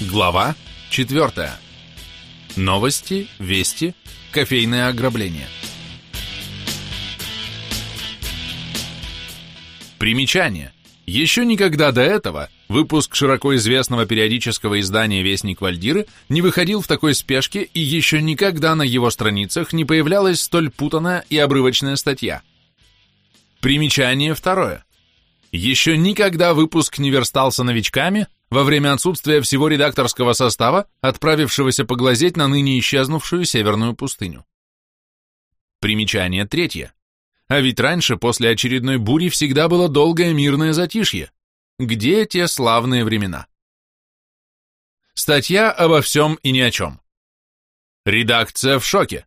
Глава 4. Новости, вести, кофейное ограбление. Примечание. Еще никогда до этого выпуск широко известного периодического издания «Вестник Вальдиры» не выходил в такой спешке и еще никогда на его страницах не появлялась столь путанная и обрывочная статья. Примечание второе. Еще никогда выпуск не верстался новичками, во время отсутствия всего редакторского состава, отправившегося поглазеть на ныне исчезнувшую северную пустыню. Примечание третье. А ведь раньше, после очередной бури, всегда было долгое мирное затишье. Где те славные времена? Статья обо всем и ни о чем. Редакция в шоке.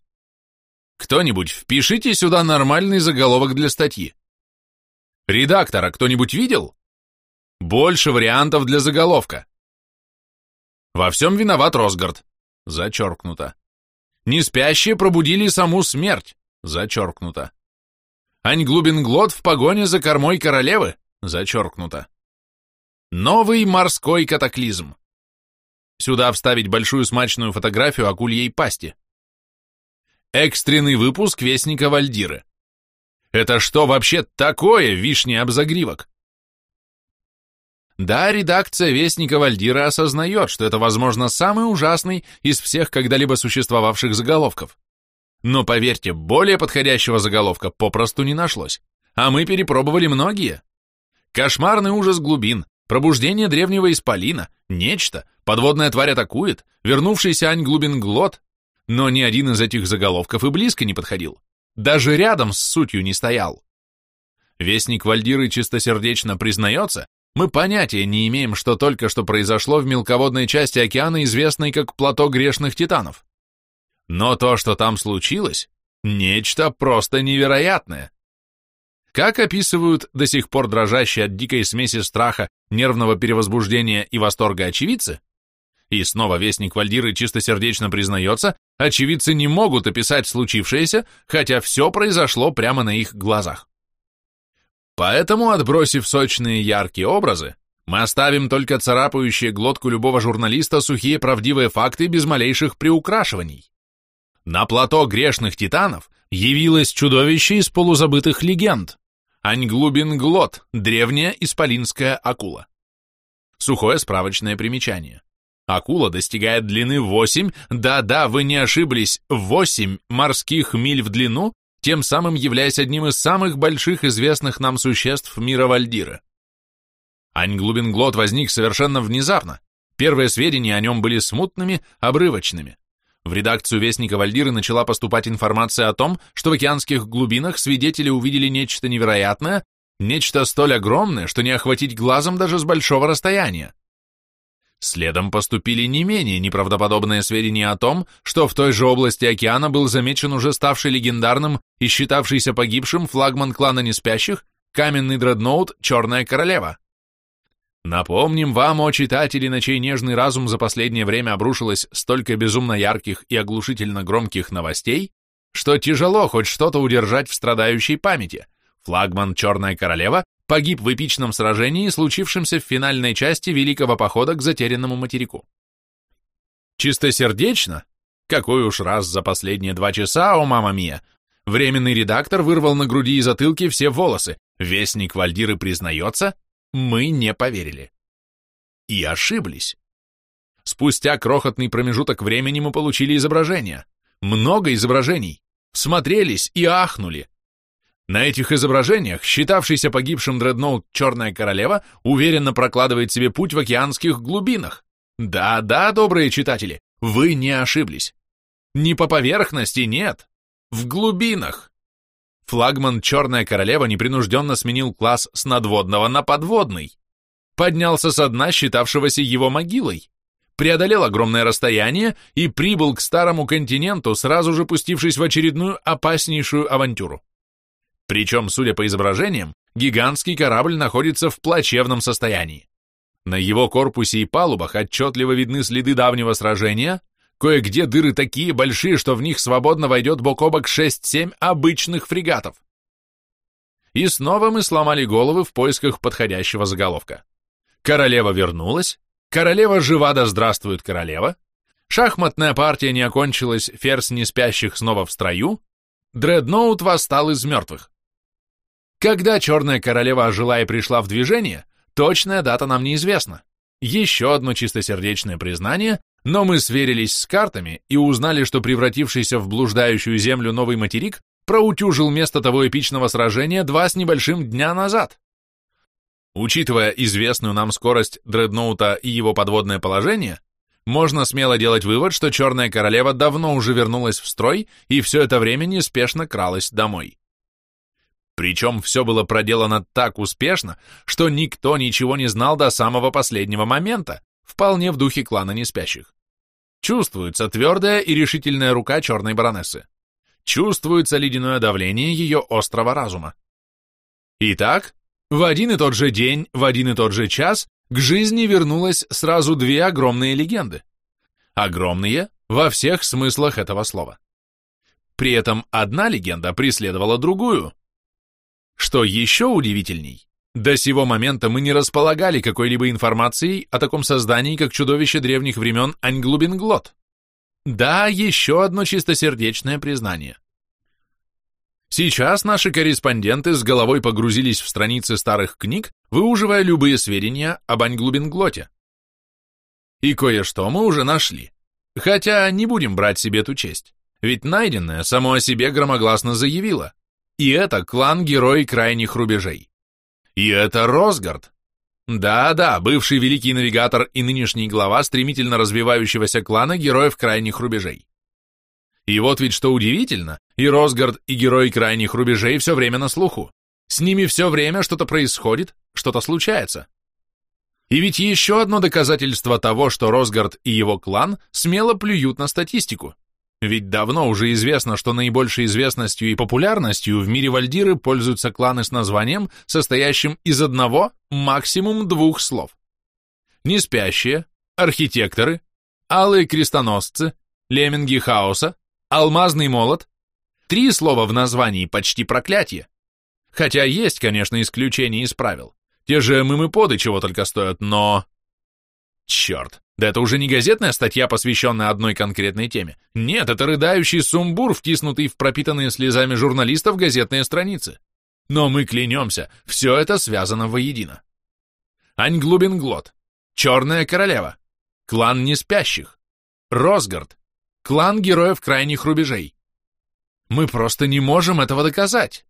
Кто-нибудь впишите сюда нормальный заголовок для статьи. Редактора кто-нибудь видел? Больше вариантов для заголовка. Во всем виноват Росгард. Зачеркнуто. Неспящие пробудили саму смерть. Зачеркнуто. Ань Глубинглот в погоне за кормой королевы. Зачеркнуто. Новый морской катаклизм. Сюда вставить большую смачную фотографию акульей пасти. Экстренный выпуск Вестника Вальдиры. Это что вообще такое, вишня об загривок? Да, редакция Вестника Вальдира осознает, что это, возможно, самый ужасный из всех когда-либо существовавших заголовков. Но поверьте, более подходящего заголовка попросту не нашлось. А мы перепробовали многие. Кошмарный ужас глубин, пробуждение древнего исполина, нечто, подводная тварь атакует, вернувшийся Ань глубин глот. Но ни один из этих заголовков и близко не подходил. Даже рядом с сутью не стоял. Вестник Вальдиры чистосердечно признается, мы понятия не имеем, что только что произошло в мелководной части океана, известной как плато грешных титанов. Но то, что там случилось, нечто просто невероятное. Как описывают до сих пор дрожащие от дикой смеси страха, нервного перевозбуждения и восторга очевидцы, и снова вестник Вальдиры чистосердечно признается, очевидцы не могут описать случившееся, хотя все произошло прямо на их глазах. Поэтому, отбросив сочные яркие образы, мы оставим только царапающие глотку любого журналиста сухие правдивые факты без малейших приукрашиваний. На плато грешных титанов явилось чудовище из полузабытых легенд. Аньглубин Глот, древняя исполинская акула. Сухое справочное примечание. Акула достигает длины 8, да-да, вы не ошиблись, 8 морских миль в длину тем самым являясь одним из самых больших известных нам существ мира Вальдира. Аньглубинглот возник совершенно внезапно. Первые сведения о нем были смутными, обрывочными. В редакцию Вестника Вальдиры начала поступать информация о том, что в океанских глубинах свидетели увидели нечто невероятное, нечто столь огромное, что не охватить глазом даже с большого расстояния. Следом поступили не менее неправдоподобные сведения о том, что в той же области океана был замечен уже ставший легендарным и считавшийся погибшим флагман клана Неспящих, каменный дредноут «Черная королева». Напомним вам, о читатели, на чей нежный разум за последнее время обрушилось столько безумно ярких и оглушительно громких новостей, что тяжело хоть что-то удержать в страдающей памяти. Флагман «Черная королева» погиб в эпичном сражении, случившемся в финальной части Великого похода к затерянному материку. Чистосердечно? Какой уж раз за последние два часа, о мама мия! Временный редактор вырвал на груди и затылке все волосы. Вестник Вальдиры признается, мы не поверили. И ошиблись. Спустя крохотный промежуток времени мы получили изображения. Много изображений. Смотрелись и ахнули. На этих изображениях считавшийся погибшим дредноут «Черная королева» уверенно прокладывает себе путь в океанских глубинах. Да-да, добрые читатели, вы не ошиблись. Не по поверхности, нет. В глубинах. Флагман «Черная королева» непринужденно сменил класс с надводного на подводный. Поднялся со дна, считавшегося его могилой. Преодолел огромное расстояние и прибыл к старому континенту, сразу же пустившись в очередную опаснейшую авантюру. Причем, судя по изображениям, гигантский корабль находится в плачевном состоянии. На его корпусе и палубах отчетливо видны следы давнего сражения, кое-где дыры такие большие, что в них свободно войдет бок о бок 6-7 обычных фрегатов. И снова мы сломали головы в поисках подходящего заголовка. Королева вернулась, Королева жива да здравствует королева, шахматная партия не окончилась, ферзь не спящих снова в строю, дредноут восстал из мертвых. Когда черная королева ожила и пришла в движение, точная дата нам неизвестна. Еще одно чистосердечное признание, но мы сверились с картами и узнали, что превратившийся в блуждающую землю новый материк проутюжил место того эпичного сражения два с небольшим дня назад. Учитывая известную нам скорость дредноута и его подводное положение, можно смело делать вывод, что Черная Королева давно уже вернулась в строй и все это время неспешно кралась домой. Причем все было проделано так успешно, что никто ничего не знал до самого последнего момента, вполне в духе клана неспящих. Чувствуется твердая и решительная рука черной баронессы. Чувствуется ледяное давление ее острого разума. Итак, в один и тот же день, в один и тот же час к жизни вернулось сразу две огромные легенды. Огромные во всех смыслах этого слова. При этом одна легенда преследовала другую. Что еще удивительней, до сего момента мы не располагали какой-либо информацией о таком создании, как чудовище древних времен Аньглубинглот. Да, еще одно чистосердечное признание. Сейчас наши корреспонденты с головой погрузились в страницы старых книг, выуживая любые сведения об Аньглубинглоте. И кое-что мы уже нашли. Хотя не будем брать себе эту честь, ведь найденное само о себе громогласно заявило. И это клан-герой крайних рубежей. И это Росгард. Да-да, бывший великий навигатор и нынешний глава стремительно развивающегося клана героев крайних рубежей. И вот ведь что удивительно, и Росгард, и герои крайних рубежей все время на слуху. С ними все время что-то происходит, что-то случается. И ведь еще одно доказательство того, что Росгард и его клан смело плюют на статистику. Ведь давно уже известно, что наибольшей известностью и популярностью в мире Вальдиры пользуются кланы с названием, состоящим из одного, максимум двух слов. Неспящие, архитекторы, алые крестоносцы, лемминги хаоса, алмазный молот. Три слова в названии почти проклятие. Хотя есть, конечно, исключения из правил. Те же мымы-поды чего только стоят, но... Черт, да это уже не газетная статья, посвященная одной конкретной теме. Нет, это рыдающий сумбур, втиснутый в пропитанные слезами журналистов газетные страницы. Но мы клянемся, все это связано воедино. Аньглубинглот, Черная Королева, клан Неспящих, Росгард, клан Героев Крайних Рубежей. Мы просто не можем этого доказать.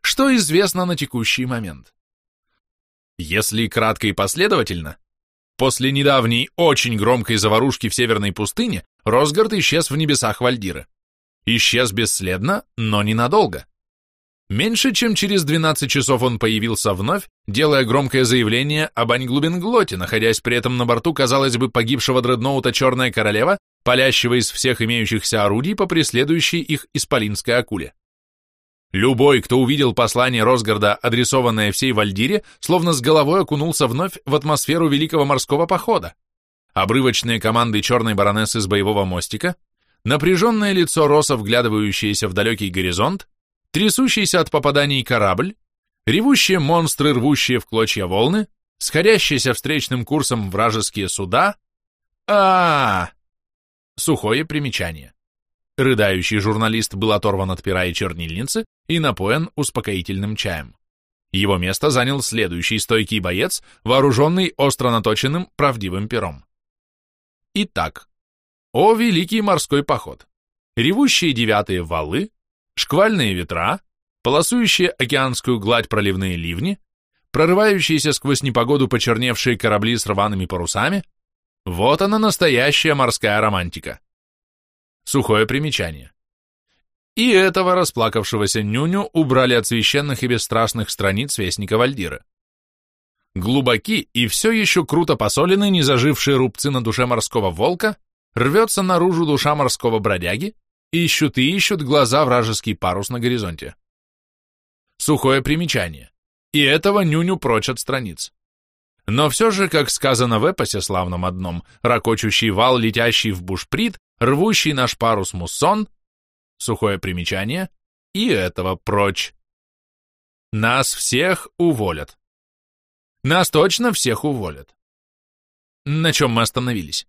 Что известно на текущий момент? Если кратко и последовательно, После недавней очень громкой заварушки в Северной пустыне Росгард исчез в небесах Вальдира. Исчез бесследно, но ненадолго. Меньше чем через 12 часов он появился вновь, делая громкое заявление об Аньглубинглоте, находясь при этом на борту, казалось бы, погибшего дредноута Черная Королева, палящего из всех имеющихся орудий по преследующей их исполинской акуле. Любой, кто увидел послание Росгарда, адресованное всей Вальдире, словно с головой окунулся вновь в атмосферу Великого морского похода. Обрывочные команды черной баронессы с боевого мостика, напряженное лицо Роса, вглядывающееся в далекий горизонт, трясущийся от попаданий корабль, ревущие монстры, рвущие в клочья волны, сходящиеся встречным курсом вражеские суда. а, -а, -а! Сухое примечание. Рыдающий журналист был оторван от пера и чернильницы и напоен успокоительным чаем. Его место занял следующий стойкий боец, вооруженный остро наточенным правдивым пером. Итак, о великий морской поход! Ревущие девятые валы, шквальные ветра, полосующие океанскую гладь проливные ливни, прорывающиеся сквозь непогоду почерневшие корабли с рваными парусами, вот она настоящая морская романтика. Сухое примечание. И этого расплакавшегося нюню убрали от священных и бесстрастных страниц Вестника Вальдира. Глубоки и все еще круто посолены незажившие рубцы на душе морского волка, рвется наружу душа морского бродяги, ищут и ищут глаза вражеский парус на горизонте. Сухое примечание. И этого нюню прочь от страниц. Но все же, как сказано в эпосе славном одном, ракочущий вал, летящий в бушприт, рвущий наш парус муссон, сухое примечание, и этого прочь. Нас всех уволят. Нас точно всех уволят. На чем мы остановились?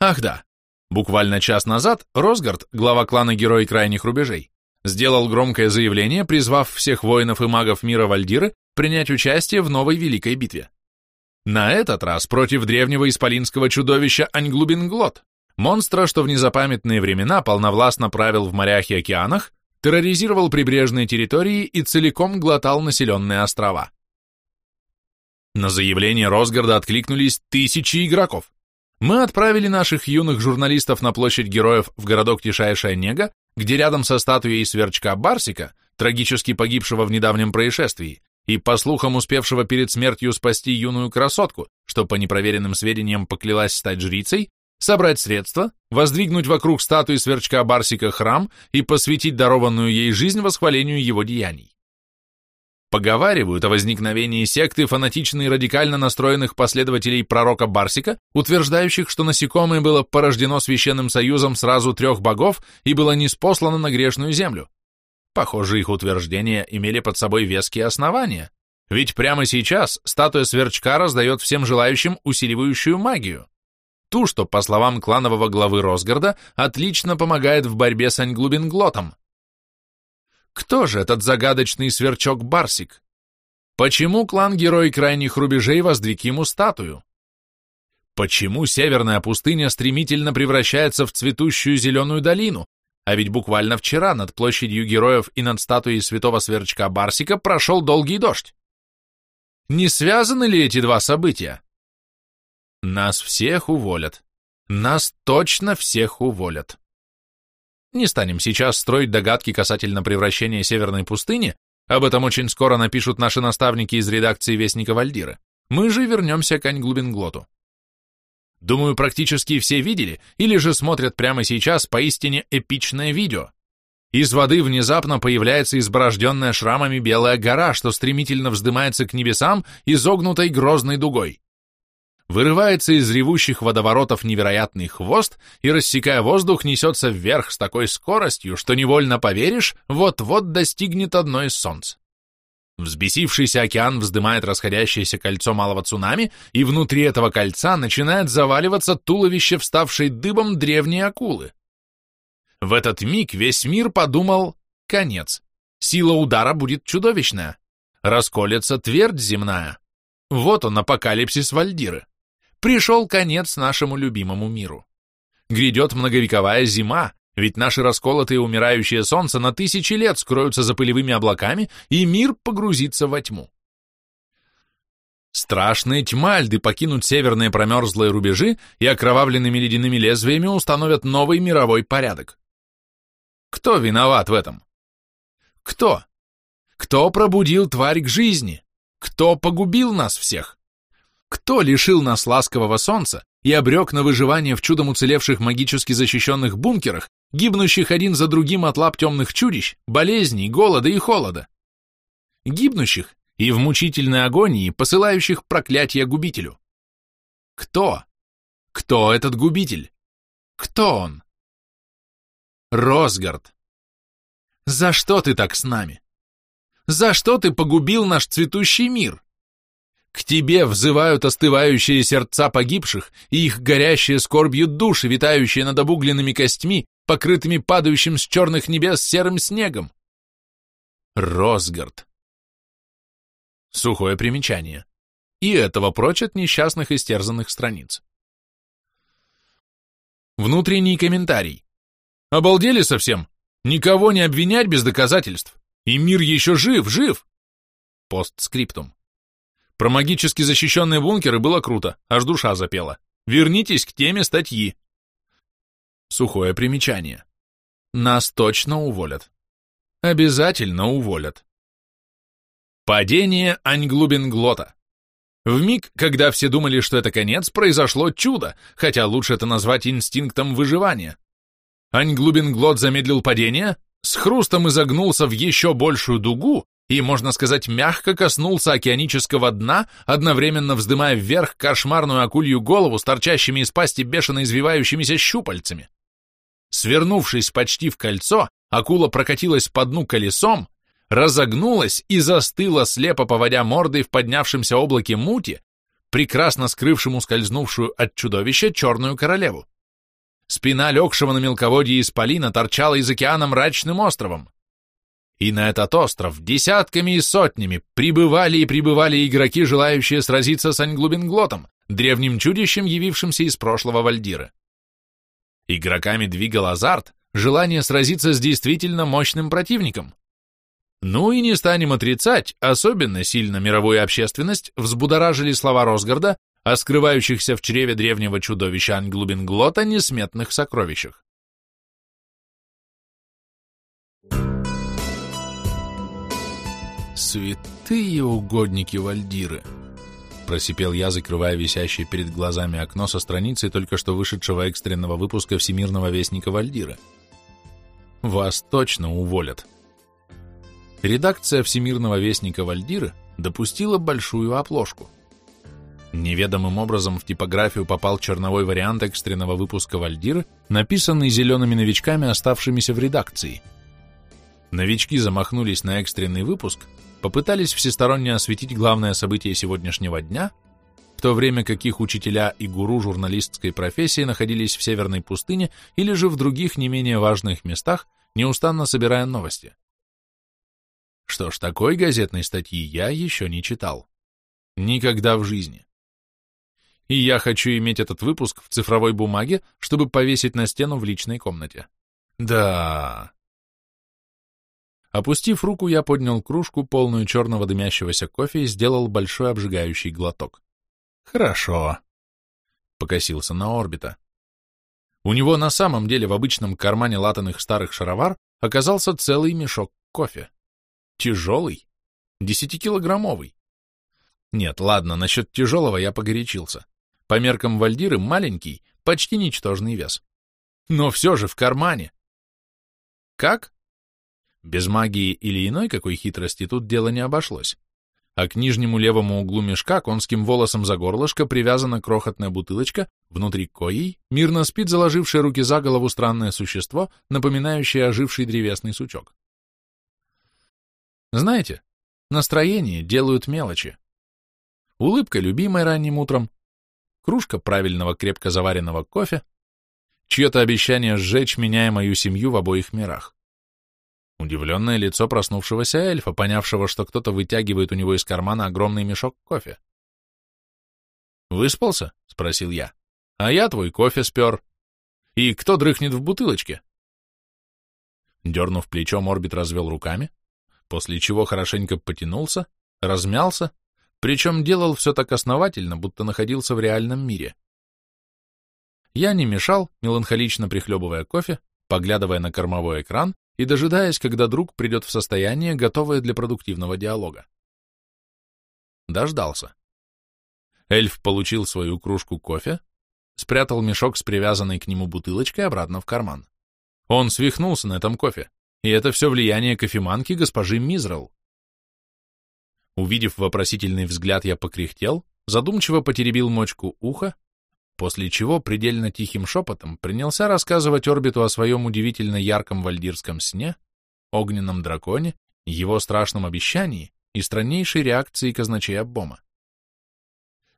Ах да, буквально час назад Росгард, глава клана Герой Крайних Рубежей, сделал громкое заявление, призвав всех воинов и магов мира Вальдиры принять участие в новой великой битве. На этот раз против древнего исполинского чудовища Аньглубинглот, монстра, что в незапамятные времена полновластно правил в морях и океанах, терроризировал прибрежные территории и целиком глотал населенные острова. На заявление Росгарда откликнулись тысячи игроков. Мы отправили наших юных журналистов на площадь героев в городок Тишайшая Нега, где рядом со статуей сверчка Барсика, трагически погибшего в недавнем происшествии, и, по слухам, успевшего перед смертью спасти юную красотку, что по непроверенным сведениям поклялась стать жрицей, собрать средства, воздвигнуть вокруг статуи сверчка Барсика храм и посвятить дарованную ей жизнь восхвалению его деяний. Поговаривают о возникновении секты фанатично и радикально настроенных последователей пророка Барсика, утверждающих, что насекомое было порождено священным союзом сразу трех богов и было неспослано на грешную землю. Похоже, их утверждения имели под собой веские основания, ведь прямо сейчас статуя сверчка раздает всем желающим усиливающую магию. Ту, что, по словам кланового главы Росгарда, отлично помогает в борьбе с Аньглубинглотом. Кто же этот загадочный сверчок Барсик? Почему клан-герой крайних рубежей воздвиг ему статую? Почему северная пустыня стремительно превращается в цветущую зеленую долину, а ведь буквально вчера над площадью героев и над статуей святого сверчка Барсика прошел долгий дождь? Не связаны ли эти два события? Нас всех уволят. Нас точно всех уволят. Не станем сейчас строить догадки касательно превращения Северной пустыни, об этом очень скоро напишут наши наставники из редакции Вестника Вальдиры. Мы же вернемся к Аньглубинглоту. Думаю, практически все видели или же смотрят прямо сейчас поистине эпичное видео. Из воды внезапно появляется изборожденная шрамами белая гора, что стремительно вздымается к небесам изогнутой грозной дугой вырывается из ревущих водоворотов невероятный хвост и, рассекая воздух, несется вверх с такой скоростью, что невольно поверишь, вот-вот достигнет одно из солнц. Взбесившийся океан вздымает расходящееся кольцо малого цунами, и внутри этого кольца начинает заваливаться туловище вставшей дыбом древней акулы. В этот миг весь мир подумал «конец». Сила удара будет чудовищная. Расколется твердь земная. Вот он, апокалипсис Вальдиры пришел конец нашему любимому миру. Грядет многовековая зима, ведь наши расколотые умирающие солнца на тысячи лет скроются за пылевыми облаками, и мир погрузится во тьму. Страшные тьмальды покинут северные промерзлые рубежи и окровавленными ледяными лезвиями установят новый мировой порядок. Кто виноват в этом? Кто? Кто пробудил тварь к жизни? Кто погубил нас всех? Кто лишил нас ласкового солнца и обрек на выживание в чудом уцелевших магически защищенных бункерах, гибнущих один за другим от лап темных чудищ, болезней, голода и холода? Гибнущих и в мучительной агонии посылающих проклятие губителю. Кто? Кто этот губитель? Кто он? Росгард. За что ты так с нами? За что ты погубил наш цветущий мир? К тебе взывают остывающие сердца погибших и их горящие скорбью души, витающие над обугленными костьми, покрытыми падающим с черных небес серым снегом. Росгард. Сухое примечание. И этого прочь несчастных истерзанных страниц. Внутренний комментарий. Обалдели совсем? Никого не обвинять без доказательств. И мир еще жив, жив. Постскриптум. Про магически защищенные бункеры было круто, аж душа запела. Вернитесь к теме статьи. Сухое примечание. Нас точно уволят. Обязательно уволят. Падение Аньглубинглота. В миг, когда все думали, что это конец, произошло чудо, хотя лучше это назвать инстинктом выживания. Аньглубинглот замедлил падение, с хрустом изогнулся в еще большую дугу и, можно сказать, мягко коснулся океанического дна, одновременно вздымая вверх кошмарную акулью голову с торчащими из пасти бешено извивающимися щупальцами. Свернувшись почти в кольцо, акула прокатилась по дну колесом, разогнулась и застыла, слепо поводя мордой в поднявшемся облаке мути, прекрасно скрывшим ускользнувшую от чудовища черную королеву. Спина легшего на мелководье исполина торчала из океана мрачным островом. И на этот остров десятками и сотнями прибывали и прибывали игроки, желающие сразиться с Аньглубинглотом, древним чудищем, явившимся из прошлого Вальдира. Игроками двигал азарт, желание сразиться с действительно мощным противником. Ну и не станем отрицать, особенно сильно мировую общественность взбудоражили слова Росгарда о скрывающихся в чреве древнего чудовища Англубинглота несметных сокровищах. «Святые угодники Вальдиры!» просипел я, закрывая висящее перед глазами окно со страницей только что вышедшего экстренного выпуска Всемирного Вестника Вальдира. «Вас точно уволят!» Редакция Всемирного Вестника Вальдиры допустила большую оплошку. Неведомым образом в типографию попал черновой вариант экстренного выпуска Вальдиры, написанный зелеными новичками, оставшимися в редакции. Новички замахнулись на экстренный выпуск, попытались всесторонне осветить главное событие сегодняшнего дня, в то время как их учителя и гуру журналистской профессии находились в северной пустыне или же в других не менее важных местах, неустанно собирая новости. Что ж, такой газетной статьи я еще не читал. Никогда в жизни. И я хочу иметь этот выпуск в цифровой бумаге, чтобы повесить на стену в личной комнате. Да. Опустив руку, я поднял кружку, полную черного дымящегося кофе, и сделал большой обжигающий глоток. Хорошо. Покосился на орбита. У него на самом деле в обычном кармане латаных старых шаровар оказался целый мешок кофе. Тяжелый, десятикилограммовый. Нет, ладно, насчет тяжелого я погорячился. По меркам Вальдиры маленький, почти ничтожный вес. Но все же в кармане. Как? Без магии или иной какой хитрости тут дело не обошлось. А к нижнему левому углу мешка конским волосом за горлышко привязана крохотная бутылочка, внутри коей мирно спит заложившее руки за голову странное существо, напоминающее оживший древесный сучок. Знаете, настроение делают мелочи. Улыбка любимой ранним утром, кружка правильного крепко заваренного кофе, чье-то обещание сжечь меня и мою семью в обоих мирах. Удивленное лицо проснувшегося эльфа, понявшего, что кто-то вытягивает у него из кармана огромный мешок кофе. «Выспался?» — спросил я. «А я твой кофе спер. И кто дрыхнет в бутылочке?» Дернув плечом, орбит развел руками, после чего хорошенько потянулся, размялся, причем делал все так основательно, будто находился в реальном мире. Я не мешал, меланхолично прихлебывая кофе, поглядывая на кормовой экран и дожидаясь, когда друг придет в состояние, готовое для продуктивного диалога. Дождался. Эльф получил свою кружку кофе, спрятал мешок с привязанной к нему бутылочкой обратно в карман. Он свихнулся на этом кофе, и это все влияние кофеманки госпожи Мизрел. Увидев вопросительный взгляд, я покряхтел, задумчиво потеребил мочку уха, после чего предельно тихим шепотом принялся рассказывать орбиту о своем удивительно ярком вальдирском сне, огненном драконе, его страшном обещании и страннейшей реакции казначея Бома.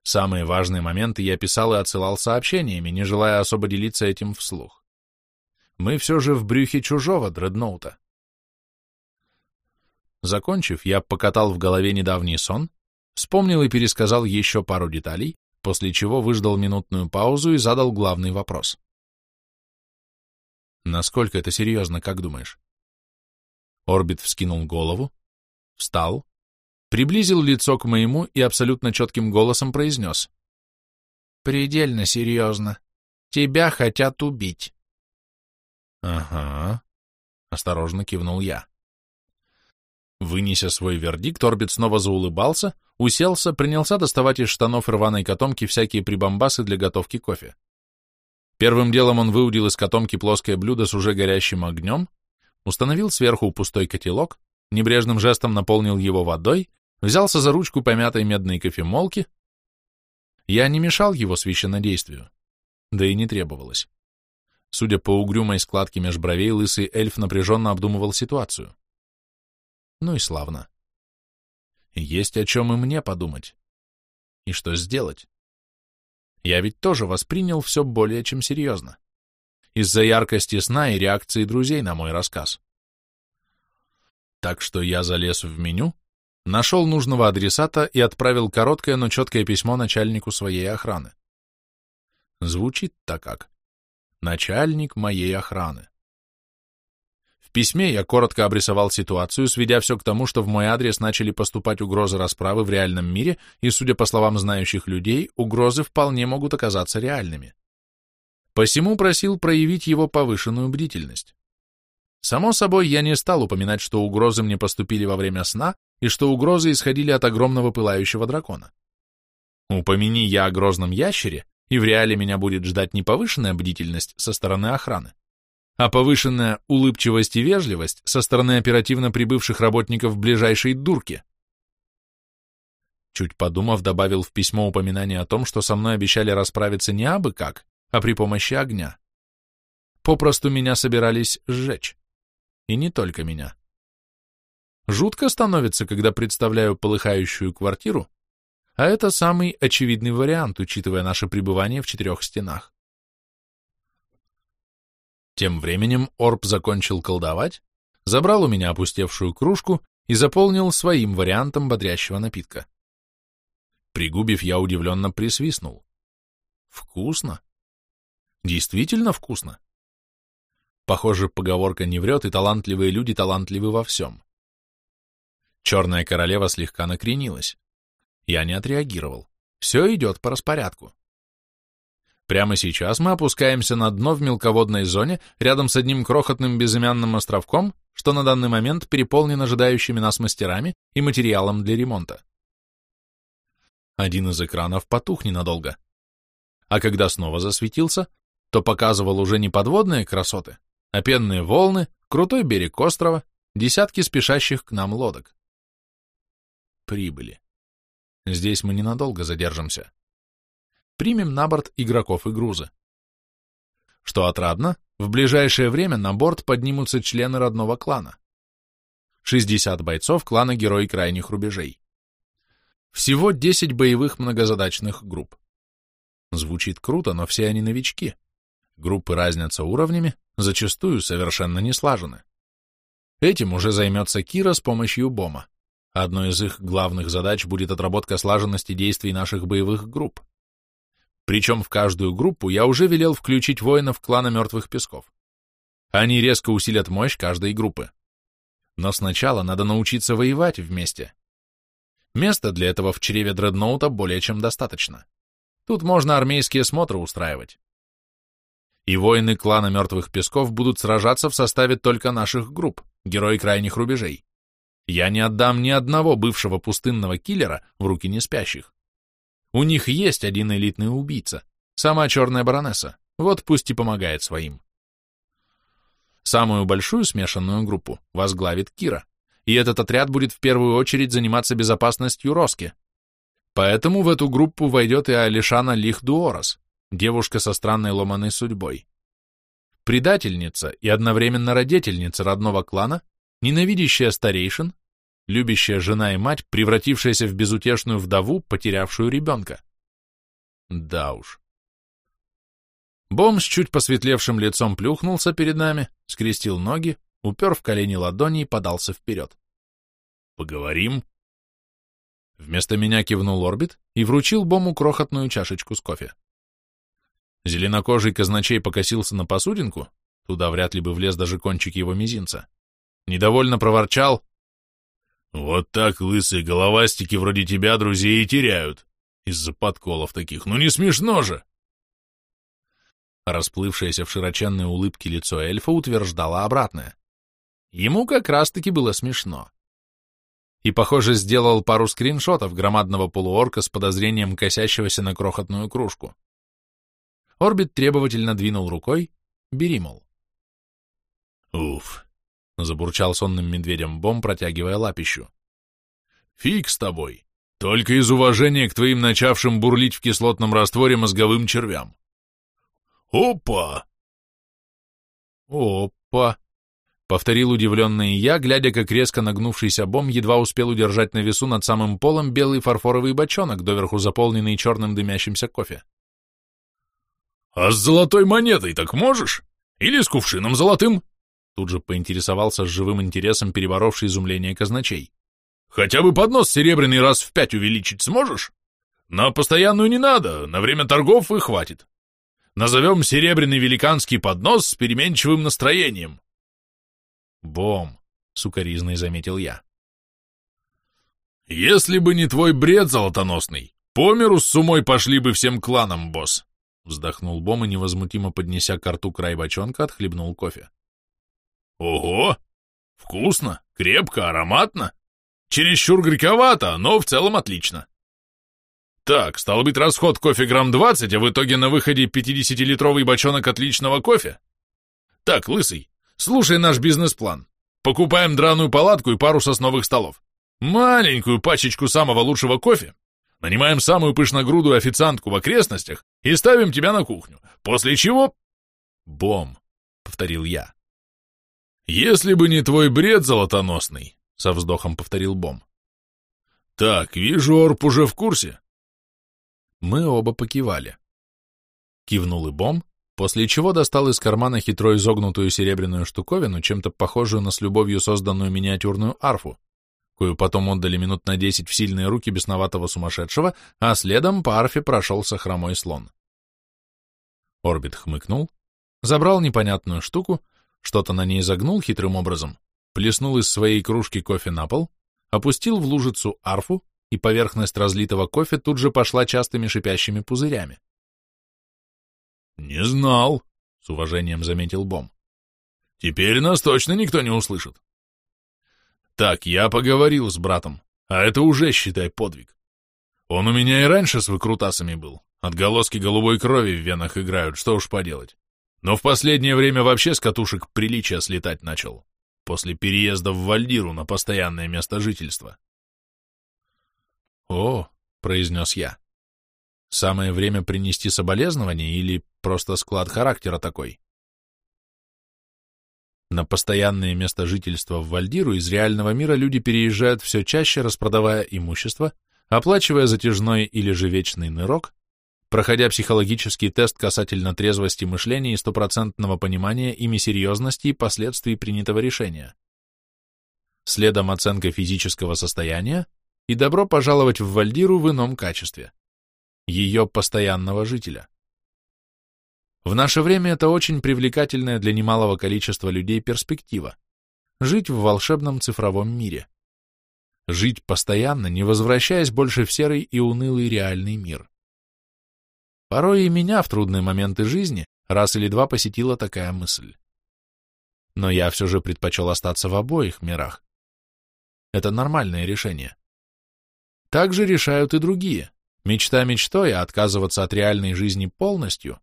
Самые важные моменты я писал и отсылал сообщениями, не желая особо делиться этим вслух. Мы все же в брюхе чужого дредноута. Закончив, я покатал в голове недавний сон, вспомнил и пересказал еще пару деталей, после чего выждал минутную паузу и задал главный вопрос. Насколько это серьезно, как думаешь? Орбит вскинул голову, встал, приблизил лицо к моему и абсолютно четким голосом произнес. «Предельно серьезно. Тебя хотят убить». «Ага», — осторожно кивнул я. Вынеся свой вердикт, Орбит снова заулыбался, уселся, принялся доставать из штанов рваной котомки всякие прибамбасы для готовки кофе. Первым делом он выудил из котомки плоское блюдо с уже горящим огнем, установил сверху пустой котелок, небрежным жестом наполнил его водой, взялся за ручку помятой медной кофемолки. Я не мешал его священнодействию, да и не требовалось. Судя по угрюмой складке меж бровей, лысый эльф напряженно обдумывал ситуацию. Ну и славно. Есть о чем и мне подумать. И что сделать? Я ведь тоже воспринял все более чем серьезно. Из-за яркости сна и реакции друзей на мой рассказ. Так что я залез в меню, нашел нужного адресата и отправил короткое, но четкое письмо начальнику своей охраны. Звучит-то как. Начальник моей охраны. Письме я коротко обрисовал ситуацию, сведя все к тому, что в мой адрес начали поступать угрозы расправы в реальном мире, и, судя по словам знающих людей, угрозы вполне могут оказаться реальными. Посему просил проявить его повышенную бдительность. Само собой, я не стал упоминать, что угрозы мне поступили во время сна и что угрозы исходили от огромного пылающего дракона. Упомяни я о грозном ящере, и в реале меня будет ждать не повышенная бдительность со стороны охраны, а повышенная улыбчивость и вежливость со стороны оперативно прибывших работников ближайшей дурки. Чуть подумав, добавил в письмо упоминание о том, что со мной обещали расправиться не абы как, а при помощи огня. Попросту меня собирались сжечь. И не только меня. Жутко становится, когда представляю полыхающую квартиру, а это самый очевидный вариант, учитывая наше пребывание в четырех стенах. Тем временем Орб закончил колдовать, забрал у меня опустевшую кружку и заполнил своим вариантом бодрящего напитка. Пригубив, я удивленно присвистнул. Вкусно. Действительно вкусно. Похоже, поговорка не врет, и талантливые люди талантливы во всем. Черная королева слегка накренилась. Я не отреагировал. Все идет по распорядку. Прямо сейчас мы опускаемся на дно в мелководной зоне рядом с одним крохотным безымянным островком, что на данный момент переполнен ожидающими нас мастерами и материалом для ремонта. Один из экранов потух ненадолго. А когда снова засветился, то показывал уже не подводные красоты, а пенные волны, крутой берег острова, десятки спешащих к нам лодок. Прибыли. Здесь мы ненадолго задержимся. Примем на борт игроков и грузы. Что отрадно, в ближайшее время на борт поднимутся члены родного клана. 60 бойцов клана Герой Крайних Рубежей. Всего 10 боевых многозадачных групп. Звучит круто, но все они новички. Группы разнятся уровнями, зачастую совершенно не слажены. Этим уже займется Кира с помощью Бома. Одной из их главных задач будет отработка слаженности действий наших боевых групп. Причем в каждую группу я уже велел включить воинов клана Мертвых Песков. Они резко усилят мощь каждой группы. Но сначала надо научиться воевать вместе. Места для этого в чреве дредноута более чем достаточно. Тут можно армейские смотры устраивать и воины клана Мертвых Песков будут сражаться в составе только наших групп, герои крайних рубежей. Я не отдам ни одного бывшего пустынного киллера в руки неспящих. У них есть один элитный убийца, сама черная баронесса, вот пусть и помогает своим. Самую большую смешанную группу возглавит Кира, и этот отряд будет в первую очередь заниматься безопасностью Роски. Поэтому в эту группу войдет и Алишана Лихдуорос, девушка со странной ломаной судьбой. Предательница и одновременно родительница родного клана, ненавидящая старейшин, любящая жена и мать, превратившаяся в безутешную вдову, потерявшую ребенка. Да уж. Бом с чуть посветлевшим лицом плюхнулся перед нами, скрестил ноги, упер в колени ладони и подался вперед. «Поговорим?» Вместо меня кивнул Орбит и вручил Бому крохотную чашечку с кофе. Зеленокожий казначей покосился на посудинку, туда вряд ли бы влез даже кончик его мизинца. Недовольно проворчал. «Вот так лысые головастики вроде тебя друзей и теряют. Из-за подколов таких. Ну не смешно же!» Расплывшееся в широченной улыбке лицо эльфа утверждало обратное. Ему как раз-таки было смешно. И, похоже, сделал пару скриншотов громадного полуорка с подозрением косящегося на крохотную кружку. Орбит требовательно двинул рукой. Бери, мол. Уф, забурчал сонным медведем Бом, протягивая лапищу. Фиг с тобой. Только из уважения к твоим начавшим бурлить в кислотном растворе мозговым червям. Опа! Опа! Повторил удивленный я, глядя, как резко нагнувшийся бом едва успел удержать на весу над самым полом белый фарфоровый бочонок, доверху заполненный черным дымящимся кофе. «А с золотой монетой так можешь? Или с кувшином золотым?» Тут же поинтересовался с живым интересом переборовший изумление казначей. «Хотя бы поднос серебряный раз в пять увеличить сможешь? На постоянную не надо, на время торгов и хватит. Назовем серебряный великанский поднос с переменчивым настроением. Бом, сукоризной заметил я. Если бы не твой бред золотоносный, по миру с сумой пошли бы всем кланам, босс. Вздохнул Бом и, невозмутимо поднеся к рту край бочонка, отхлебнул кофе. Ого! Вкусно, крепко, ароматно. Чересчур горьковато, но в целом отлично. Так, стало быть, расход кофе грамм 20, а в итоге на выходе 50-литровый бочонок отличного кофе? Так, лысый, слушай наш бизнес-план. Покупаем драную палатку и пару сосновых столов. Маленькую пачечку самого лучшего кофе. Нанимаем самую пышногрудую официантку в окрестностях и ставим тебя на кухню. После чего... Бом, повторил я. Если бы не твой бред золотоносный, со вздохом повторил Бом. Так, вижу, Орп уже в курсе. Мы оба покивали. Кивнул и Бом, после чего достал из кармана хитро изогнутую серебряную штуковину, чем-то похожую на с любовью созданную миниатюрную арфу, кою потом отдали минут на десять в сильные руки бесноватого сумасшедшего, а следом по арфе прошелся хромой слон. Орбит хмыкнул, забрал непонятную штуку, что-то на ней загнул хитрым образом, плеснул из своей кружки кофе на пол, опустил в лужицу арфу и поверхность разлитого кофе тут же пошла частыми шипящими пузырями. «Не знал», — с уважением заметил Бом. «Теперь нас точно никто не услышит». «Так, я поговорил с братом, а это уже, считай, подвиг. Он у меня и раньше с выкрутасами был, отголоски голубой крови в венах играют, что уж поделать. Но в последнее время вообще с катушек приличия слетать начал, после переезда в Вальдиру на постоянное место жительства. «О», — произнес я, — «самое время принести соболезнование или просто склад характера такой?» На постоянное место жительства в Вальдиру из реального мира люди переезжают все чаще, распродавая имущество, оплачивая затяжной или же вечный нырок, проходя психологический тест касательно трезвости мышления и стопроцентного понимания ими серьезности и последствий принятого решения. Следом оценка физического состояния, и добро пожаловать в Вальдиру в ином качестве. Ее постоянного жителя. В наше время это очень привлекательная для немалого количества людей перспектива – жить в волшебном цифровом мире. Жить постоянно, не возвращаясь больше в серый и унылый реальный мир. Порой и меня в трудные моменты жизни раз или два посетила такая мысль. Но я все же предпочел остаться в обоих мирах. Это нормальное решение. Так же решают и другие. Мечта мечтой, а отказываться от реальной жизни полностью.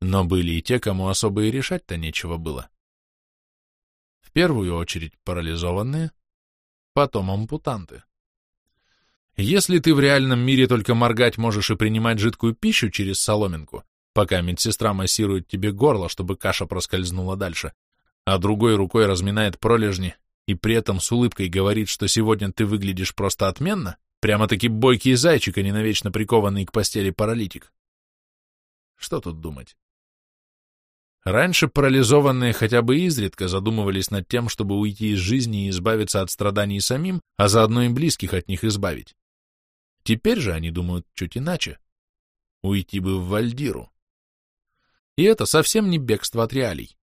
Но были и те, кому особо и решать-то нечего было. В первую очередь парализованные, потом ампутанты. Если ты в реальном мире только моргать можешь и принимать жидкую пищу через соломинку, пока медсестра массирует тебе горло, чтобы каша проскользнула дальше, а другой рукой разминает пролежни и при этом с улыбкой говорит, что сегодня ты выглядишь просто отменно, прямо-таки бойкий зайчик, а не навечно прикованный к постели паралитик. Что тут думать? Раньше парализованные хотя бы изредка задумывались над тем, чтобы уйти из жизни и избавиться от страданий самим, а заодно и близких от них избавить. Теперь же они думают чуть иначе. Уйти бы в Вальдиру. И это совсем не бегство от реалий.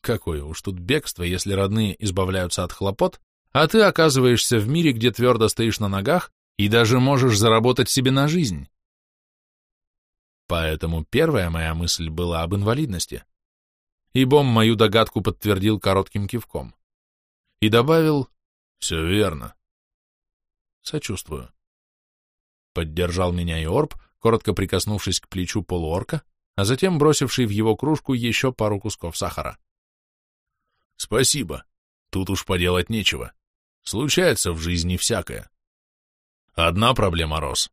Какое уж тут бегство, если родные избавляются от хлопот, а ты оказываешься в мире, где твердо стоишь на ногах и даже можешь заработать себе на жизнь. Поэтому первая моя мысль была об инвалидности. И Бом мою догадку подтвердил коротким кивком. И добавил «Все верно». Сочувствую. Поддержал меня и Орб, коротко прикоснувшись к плечу полуорка, а затем бросивший в его кружку еще пару кусков сахара. Спасибо. Тут уж поделать нечего. Случается в жизни всякое. Одна проблема, Рос.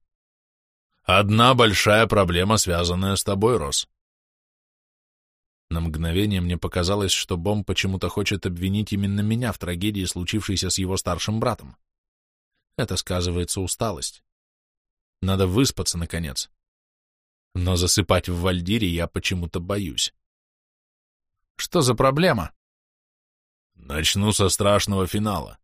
Одна большая проблема, связанная с тобой, Рос. На мгновение мне показалось, что Бом почему-то хочет обвинить именно меня в трагедии, случившейся с его старшим братом. Это сказывается усталость. Надо выспаться, наконец. Но засыпать в Вальдире я почему-то боюсь. Что за проблема? Начну со страшного финала.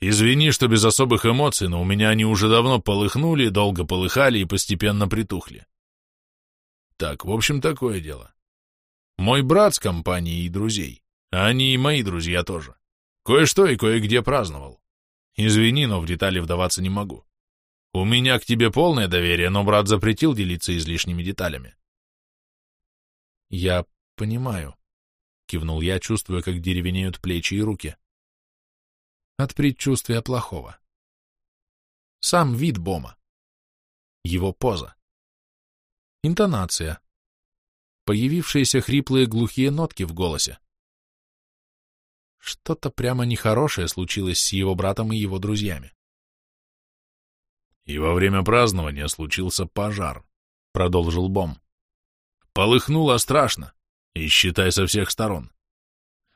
Извини, что без особых эмоций, но у меня они уже давно полыхнули, долго полыхали и постепенно притухли. Так, в общем, такое дело. Мой брат с компанией и друзей, а они и мои друзья тоже. Кое-что и кое-где праздновал. Извини, но в детали вдаваться не могу. У меня к тебе полное доверие, но брат запретил делиться излишними деталями. Я понимаю, кивнул я, чувствуя, как деревенеют плечи и руки. От предчувствия плохого. Сам вид Бома. Его поза. Интонация. Появившиеся хриплые глухие нотки в голосе. Что-то прямо нехорошее случилось с его братом и его друзьями. «И во время празднования случился пожар», — продолжил Бом. «Полыхнуло страшно, и считай со всех сторон.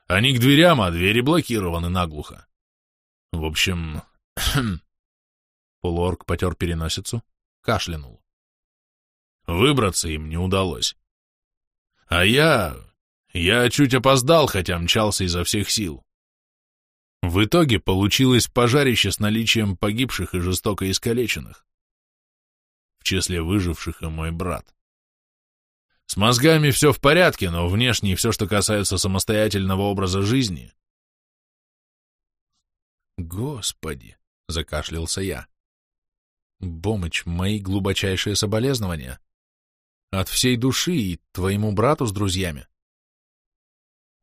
Они к дверям, а двери блокированы наглухо. В общем...» Полуорг потер переносицу, кашлянул. Выбраться им не удалось. А я... я чуть опоздал, хотя мчался изо всех сил. В итоге получилось пожарище с наличием погибших и жестоко искалеченных. В числе выживших и мой брат. С мозгами все в порядке, но внешне все, что касается самостоятельного образа жизни. Господи, закашлялся я. Бомыч, мои глубочайшие соболезнования. От всей души и твоему брату с друзьями.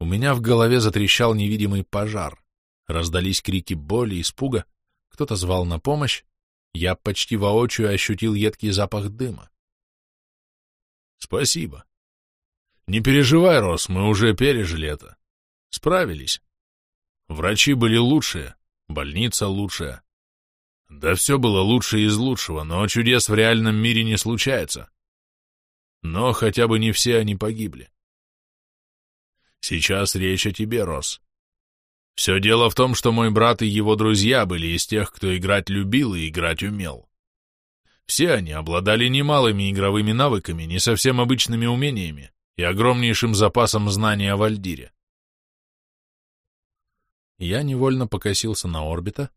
У меня в голове затрещал невидимый пожар. Раздались крики боли, испуга, кто-то звал на помощь, я почти воочию ощутил едкий запах дыма. Спасибо. Не переживай, Рос, мы уже пережили это. Справились. Врачи были лучшие, больница лучшая. Да все было лучше из лучшего, но чудес в реальном мире не случается. Но хотя бы не все они погибли. Сейчас речь о тебе, Рос. Все дело в том, что мой брат и его друзья были из тех, кто играть любил и играть умел. Все они обладали немалыми игровыми навыками, не совсем обычными умениями и огромнейшим запасом знаний о Вальдире. Я невольно покосился на орбита,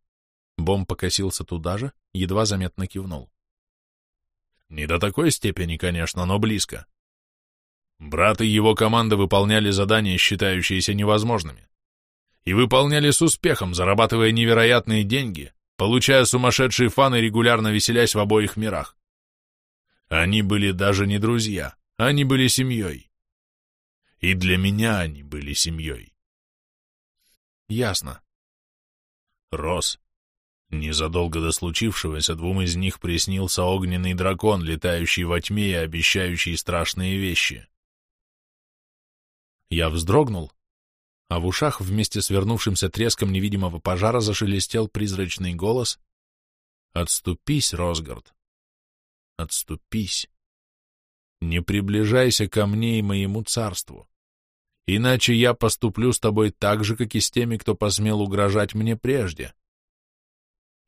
Бом покосился туда же, едва заметно кивнул. Не до такой степени, конечно, но близко. Брат и его команда выполняли задания, считающиеся невозможными и выполняли с успехом, зарабатывая невероятные деньги, получая сумасшедшие фаны, регулярно веселясь в обоих мирах. Они были даже не друзья, они были семьей. И для меня они были семьей. Ясно. Рос. Незадолго до случившегося двум из них приснился огненный дракон, летающий во тьме и обещающий страшные вещи. Я вздрогнул, а в ушах вместе с вернувшимся треском невидимого пожара зашелестел призрачный голос «Отступись, Росгард! Отступись! Не приближайся ко мне и моему царству, иначе я поступлю с тобой так же, как и с теми, кто посмел угрожать мне прежде.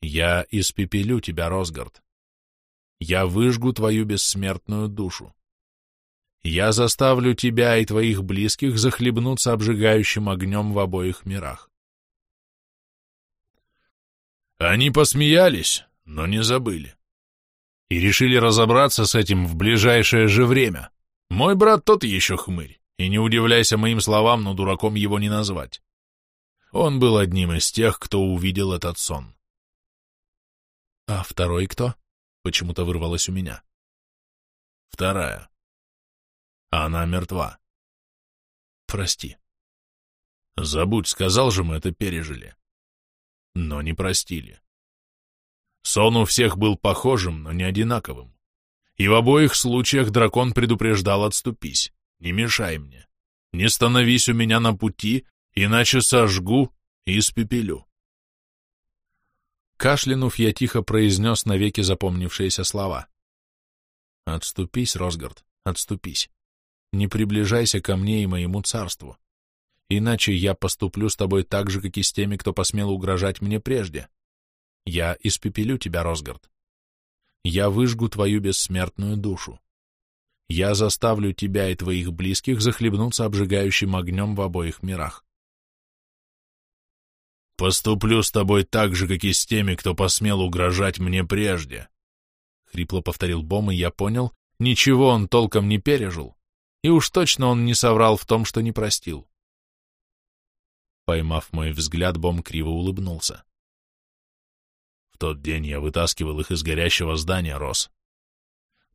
Я испепелю тебя, Росгард. Я выжгу твою бессмертную душу. Я заставлю тебя и твоих близких захлебнуться обжигающим огнем в обоих мирах. Они посмеялись, но не забыли. И решили разобраться с этим в ближайшее же время. Мой брат тот еще хмырь, и не удивляйся моим словам, но дураком его не назвать. Он был одним из тех, кто увидел этот сон. А второй кто? Почему-то вырвалось у меня. Вторая. Она мертва. Прости. Забудь, сказал же, мы это пережили. Но не простили. Сон у всех был похожим, но не одинаковым. И в обоих случаях дракон предупреждал «отступись, не мешай мне, не становись у меня на пути, иначе сожгу и испепелю». Кашлянув, я тихо произнес навеки запомнившиеся слова. «Отступись, Росгард, отступись. Не приближайся ко мне и моему царству, иначе я поступлю с тобой так же, как и с теми, кто посмел угрожать мне прежде. Я испепелю тебя, Росгард. Я выжгу твою бессмертную душу. Я заставлю тебя и твоих близких захлебнуться обжигающим огнем в обоих мирах. «Поступлю с тобой так же, как и с теми, кто посмел угрожать мне прежде», — хрипло повторил Бом, и я понял, ничего он толком не пережил, и уж точно он не соврал в том, что не простил. Поймав мой взгляд, Бом криво улыбнулся. В тот день я вытаскивал их из горящего здания, Рос.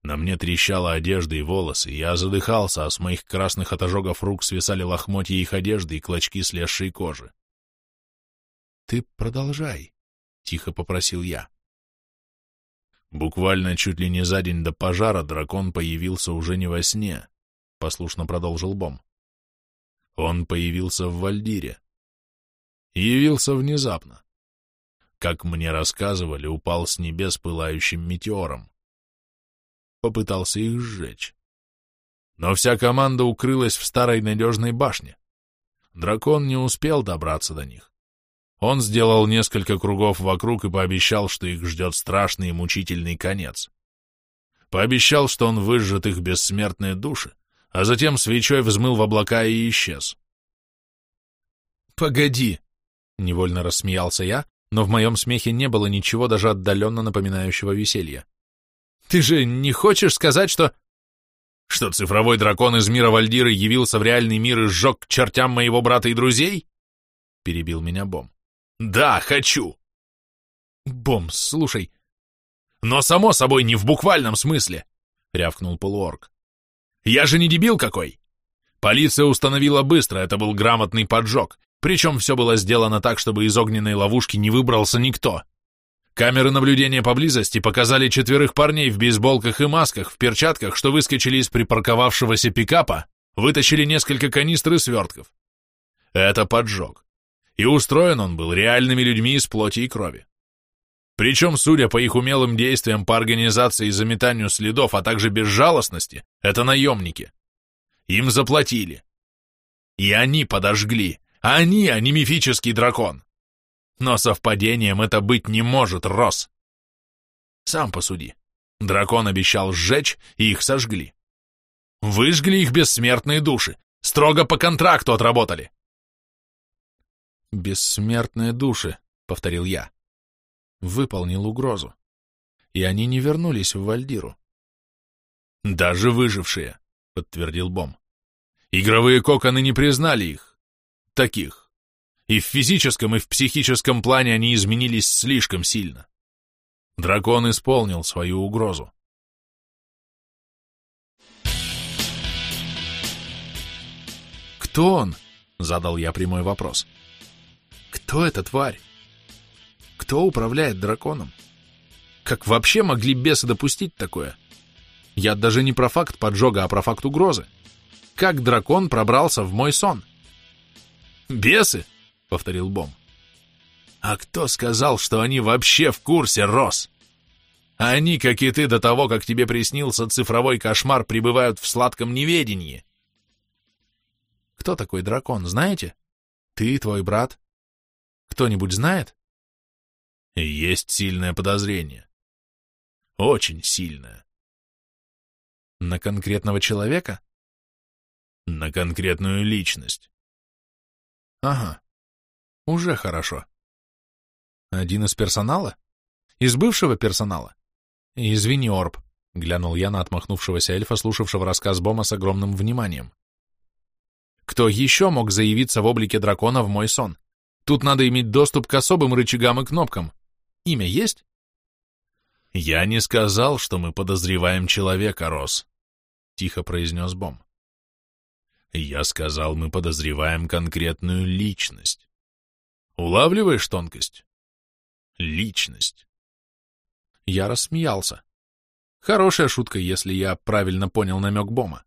На мне трещала одежда и волосы, я задыхался, а с моих красных от ожогов рук свисали лохмотья их одежды и клочки слезшей кожи. «Ты продолжай», — тихо попросил я. Буквально чуть ли не за день до пожара дракон появился уже не во сне, — послушно продолжил Бом. Он появился в Вальдире. Явился внезапно. Как мне рассказывали, упал с небес пылающим метеором. Попытался их сжечь. Но вся команда укрылась в старой надежной башне. Дракон не успел добраться до них. Он сделал несколько кругов вокруг и пообещал, что их ждет страшный и мучительный конец. Пообещал, что он выжжет их бессмертные души, а затем свечой взмыл в облака и исчез. «Погоди!» — невольно рассмеялся я, но в моем смехе не было ничего даже отдаленно напоминающего веселья. «Ты же не хочешь сказать, что...» «Что цифровой дракон из мира Вальдиры явился в реальный мир и сжег к чертям моего брата и друзей?» — перебил меня Бом. Да, хочу. Бом, слушай. Но, само собой, не в буквальном смысле, рявкнул полуорг. Я же не дебил какой. Полиция установила быстро, это был грамотный поджог, причем все было сделано так, чтобы из огненной ловушки не выбрался никто. Камеры наблюдения поблизости показали четверых парней в бейсболках и масках, в перчатках, что выскочили из припарковавшегося пикапа, вытащили несколько канистр и свертков. Это поджог и устроен он был реальными людьми из плоти и крови. Причем, судя по их умелым действиям по организации и заметанию следов, а также безжалостности, это наемники. Им заплатили. И они подожгли. Они, а не мифический дракон. Но совпадением это быть не может, Рос. Сам посуди. Дракон обещал сжечь, и их сожгли. Выжгли их бессмертные души. Строго по контракту отработали. «Бессмертные души», — повторил я. Выполнил угрозу. И они не вернулись в Вальдиру. «Даже выжившие», — подтвердил Бом. «Игровые коконы не признали их. Таких. И в физическом, и в психическом плане они изменились слишком сильно. Дракон исполнил свою угрозу. «Кто он?» — задал я прямой вопрос. Кто эта тварь? Кто управляет драконом? Как вообще могли бесы допустить такое? Я даже не про факт поджога, а про факт угрозы. Как дракон пробрался в мой сон? «Бесы?» — повторил Бом. «А кто сказал, что они вообще в курсе, Рос? Они, как и ты, до того, как тебе приснился цифровой кошмар, пребывают в сладком неведении». «Кто такой дракон, знаете? Ты, твой брат, кто-нибудь знает? Есть сильное подозрение. Очень сильное. На конкретного человека? На конкретную личность. Ага. Уже хорошо. Один из персонала? Из бывшего персонала? Извини, Орб, глянул я на отмахнувшегося эльфа, слушавшего рассказ Бома с огромным вниманием. Кто еще мог заявиться в облике дракона в мой сон? Тут надо иметь доступ к особым рычагам и кнопкам. Имя есть? Я не сказал, что мы подозреваем человека, Рос, тихо произнес Бом. Я сказал, мы подозреваем конкретную личность. Улавливаешь тонкость? Личность. Я рассмеялся. Хорошая шутка, если я правильно понял намек Бома.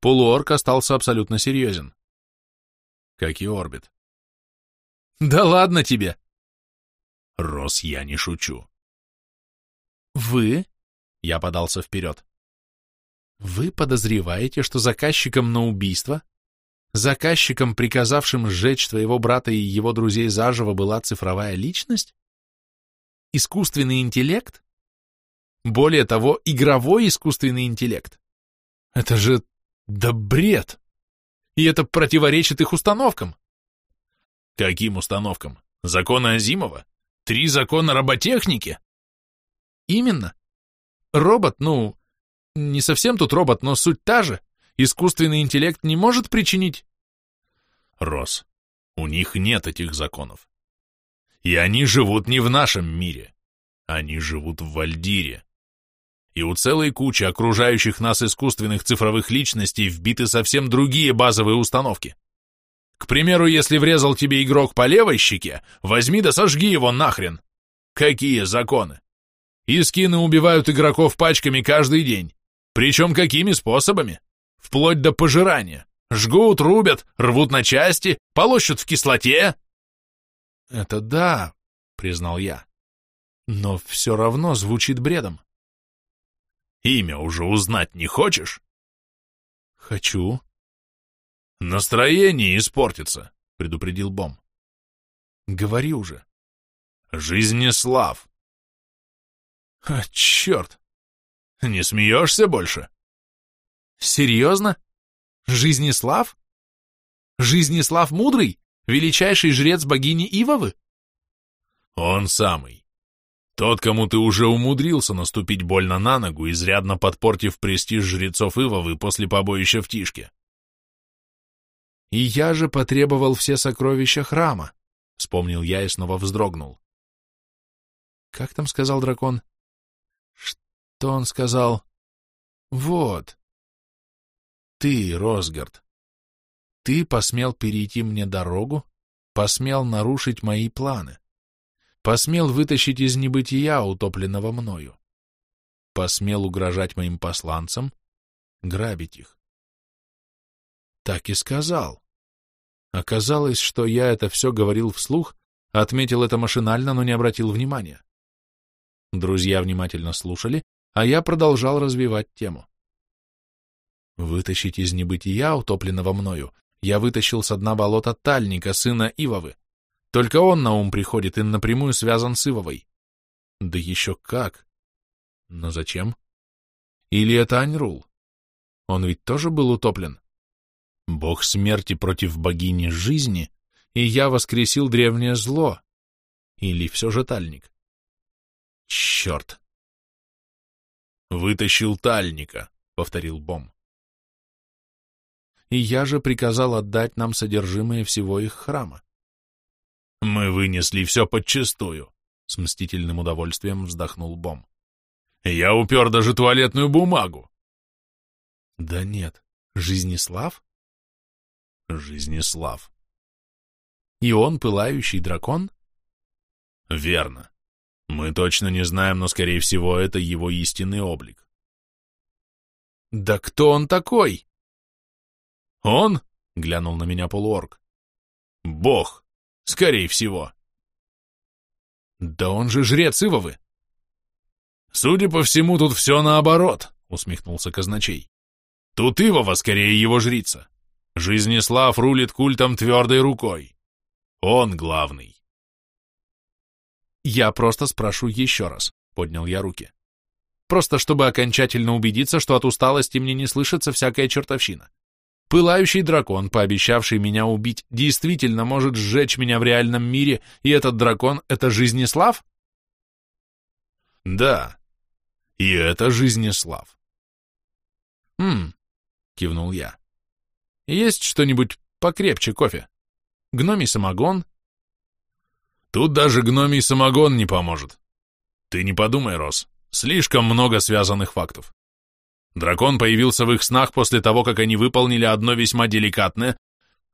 Полуорк остался абсолютно серьезен. Как и Орбит. Да ладно тебе. Рос, я не шучу. Вы? Я подался вперед. Вы подозреваете, что заказчиком на убийство, заказчиком, приказавшим сжечь твоего брата и его друзей заживо, была цифровая личность? Искусственный интеллект? Более того, игровой искусственный интеллект. Это же... да бред! И это противоречит их установкам. Каким установкам? Законы Азимова? Три закона роботехники? Именно. Робот, ну, не совсем тут робот, но суть та же. Искусственный интеллект не может причинить... Рос, у них нет этих законов. И они живут не в нашем мире. Они живут в Вальдире. И у целой кучи окружающих нас искусственных цифровых личностей вбиты совсем другие базовые установки. К примеру, если врезал тебе игрок по левой щеке, возьми да сожги его нахрен. Какие законы? И скины убивают игроков пачками каждый день. Причем какими способами? Вплоть до пожирания. Жгут, рубят, рвут на части, полощут в кислоте. Это да, признал я. Но все равно звучит бредом. Имя уже узнать не хочешь? Хочу. Настроение испортится, предупредил Бом. Говори уже. Жизнеслав. А, черт! Не смеешься больше? Серьезно? Жизнеслав? Жизнеслав Мудрый? Величайший жрец богини Ивовы? Он самый. Тот, кому ты уже умудрился наступить больно на ногу, изрядно подпортив престиж жрецов Ивовы после побоища в Тишке. И я же потребовал все сокровища храма, вспомнил я и снова вздрогнул. Как там сказал дракон? Что он сказал? Вот. Ты, Росгард, ты посмел перейти мне дорогу, посмел нарушить мои планы, посмел вытащить из небытия утопленного мною, посмел угрожать моим посланцам, грабить их. Так и сказал. Оказалось, что я это все говорил вслух, отметил это машинально, но не обратил внимания. Друзья внимательно слушали, а я продолжал развивать тему. Вытащить из небытия, утопленного мною, я вытащил с дна болота Тальника, сына Ивовы. Только он на ум приходит и напрямую связан с Ивовой. Да еще как! Но зачем? Или это Аньрул? Он ведь тоже был утоплен. Бог смерти против богини жизни, и я воскресил древнее зло. Или все же Тальник? Черт! «Вытащил тальника», — повторил Бом. «И я же приказал отдать нам содержимое всего их храма». «Мы вынесли все подчистую», — с мстительным удовольствием вздохнул Бом. «Я упер даже туалетную бумагу». «Да нет, Жизнеслав?» «Жизнеслав». «И он пылающий дракон?» «Верно. Мы точно не знаем, но, скорее всего, это его истинный облик. «Да кто он такой?» «Он?» — глянул на меня полуорг. «Бог, скорее всего». «Да он же жрец Ивовы!» «Судя по всему, тут все наоборот», — усмехнулся казначей. «Тут Ивова скорее его жрица. Жизнеслав рулит культом твердой рукой. Он главный». «Я просто спрошу еще раз», — поднял я руки. «Просто чтобы окончательно убедиться, что от усталости мне не слышится всякая чертовщина. Пылающий дракон, пообещавший меня убить, действительно может сжечь меня в реальном мире, и этот дракон — это Жизнеслав?» «Да, и это Жизнеслав». «Хм», — кивнул я. «Есть что-нибудь покрепче кофе? Гномий самогон, Тут даже гномий самогон не поможет. Ты не подумай, Рос, слишком много связанных фактов. Дракон появился в их снах после того, как они выполнили одно весьма деликатное,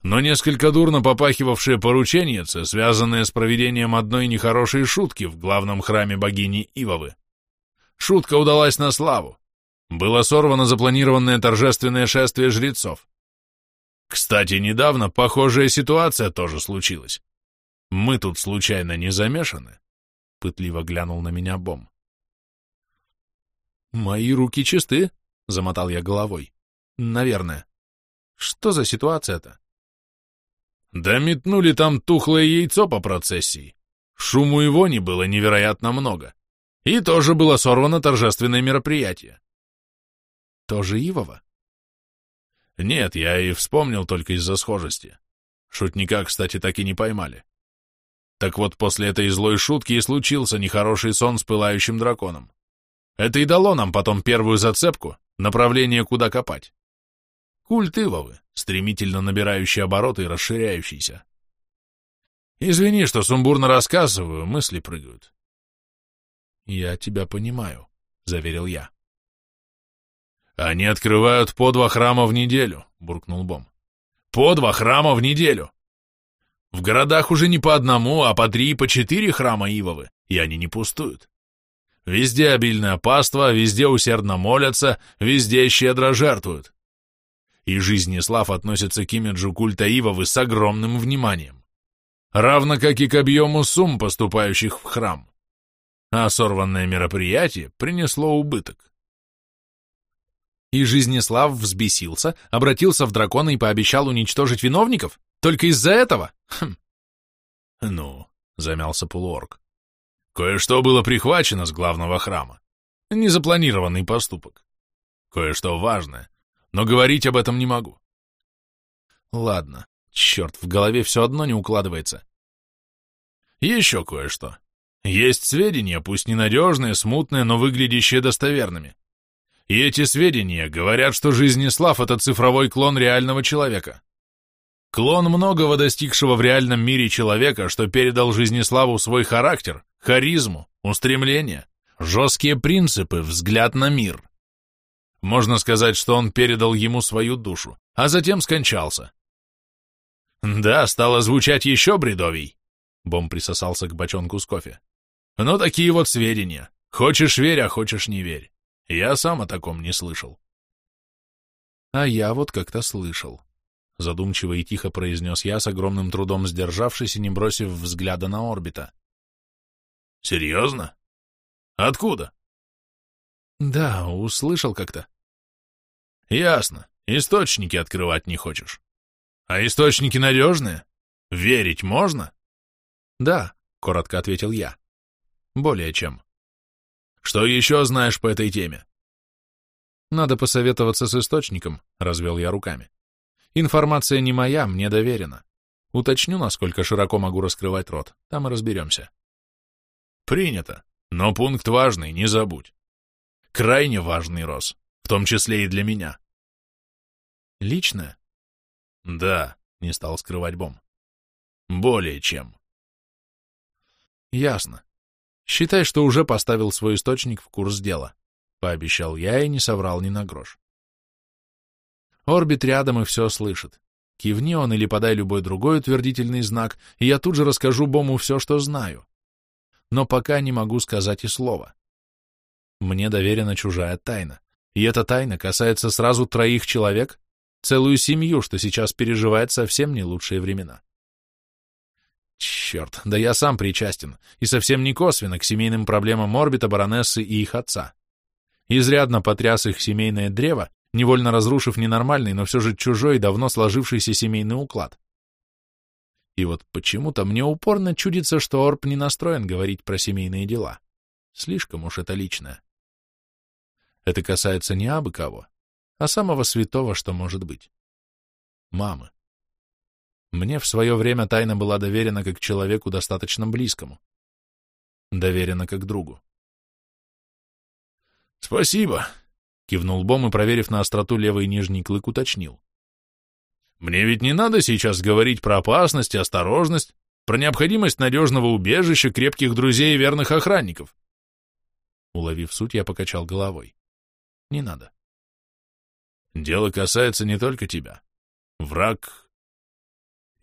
но несколько дурно попахивавшее поручение, связанное с проведением одной нехорошей шутки в главном храме богини Ивовы. Шутка удалась на славу. Было сорвано запланированное торжественное шествие жрецов. Кстати, недавно похожая ситуация тоже случилась. Мы тут случайно не замешаны? Пытливо глянул на меня Бом. Мои руки чисты, замотал я головой. Наверное. Что за ситуация-то? Да метнули там тухлое яйцо по процессии. Шуму и вони было невероятно много. И тоже было сорвано торжественное мероприятие. Тоже Ивова? Нет, я и вспомнил только из-за схожести. Шутника, кстати, так и не поймали. Так вот, после этой злой шутки и случился нехороший сон с пылающим драконом. Это и дало нам потом первую зацепку, направление, куда копать. Культ Ивовы, стремительно набирающий обороты и расширяющийся. Извини, что сумбурно рассказываю, мысли прыгают. Я тебя понимаю, заверил я. Они открывают по два храма в неделю, буркнул Бом. По два храма в неделю. В городах уже не по одному, а по три и по четыре храма Ивовы, и они не пустуют. Везде обильное паство, везде усердно молятся, везде щедро жертвуют. И Жизнеслав относится к имиджу культа Ивовы с огромным вниманием. Равно как и к объему сумм, поступающих в храм. А сорванное мероприятие принесло убыток. И Жизнеслав взбесился, обратился в дракона и пообещал уничтожить виновников? Только из-за этого? Хм. Ну, замялся полуорг. Кое-что было прихвачено с главного храма. Незапланированный поступок. Кое-что важное, но говорить об этом не могу. Ладно, черт, в голове все одно не укладывается. Еще кое-что. Есть сведения, пусть ненадежные, смутные, но выглядящие достоверными. И эти сведения говорят, что Жизнеслав — это цифровой клон реального человека. Клон многого достигшего в реальном мире человека, что передал Жизнеславу свой характер, харизму, устремления, жесткие принципы, взгляд на мир. Можно сказать, что он передал ему свою душу, а затем скончался. Да, стало звучать еще бредовей. Бом присосался к бочонку с кофе. Но такие вот сведения. Хочешь верь, а хочешь не верь. Я сам о таком не слышал. А я вот как-то слышал. Задумчиво и тихо произнес я, с огромным трудом сдержавшись и не бросив взгляда на орбита. Серьезно? Откуда? Да, услышал как-то. Ясно. Источники открывать не хочешь. А источники надежные? Верить можно? Да, коротко ответил я. Более чем. Что еще знаешь по этой теме? Надо посоветоваться с источником, развел я руками. Информация не моя, мне доверена. Уточню, насколько широко могу раскрывать рот, там и разберемся. Принято. Но пункт важный, не забудь. Крайне важный, Рос, в том числе и для меня. Личное? Да, не стал скрывать Бом. Более чем. Ясно. Считай, что уже поставил свой источник в курс дела. Пообещал я и не соврал ни на грош. Орбит рядом и все слышит. Кивни он или подай любой другой утвердительный знак, и я тут же расскажу Бому все, что знаю. Но пока не могу сказать и слова. Мне доверена чужая тайна. И эта тайна касается сразу троих человек, целую семью, что сейчас переживает совсем не лучшие времена. Черт, да я сам причастен, и совсем не косвенно к семейным проблемам Орбита, баронессы и их отца. Изрядно потряс их семейное древо, невольно разрушив ненормальный, но все же чужой, давно сложившийся семейный уклад. И вот почему-то мне упорно чудится, что Орб не настроен говорить про семейные дела. Слишком уж это личное. Это касается не абы кого, а самого святого, что может быть. Мамы. Мне в свое время тайна была доверена как человеку достаточно близкому. Доверена как другу. «Спасибо», — кивнул Бом и, проверив на остроту левый нижний клык, уточнил. «Мне ведь не надо сейчас говорить про опасность и осторожность, про необходимость надежного убежища, крепких друзей и верных охранников». Уловив суть, я покачал головой. «Не надо». «Дело касается не только тебя. Враг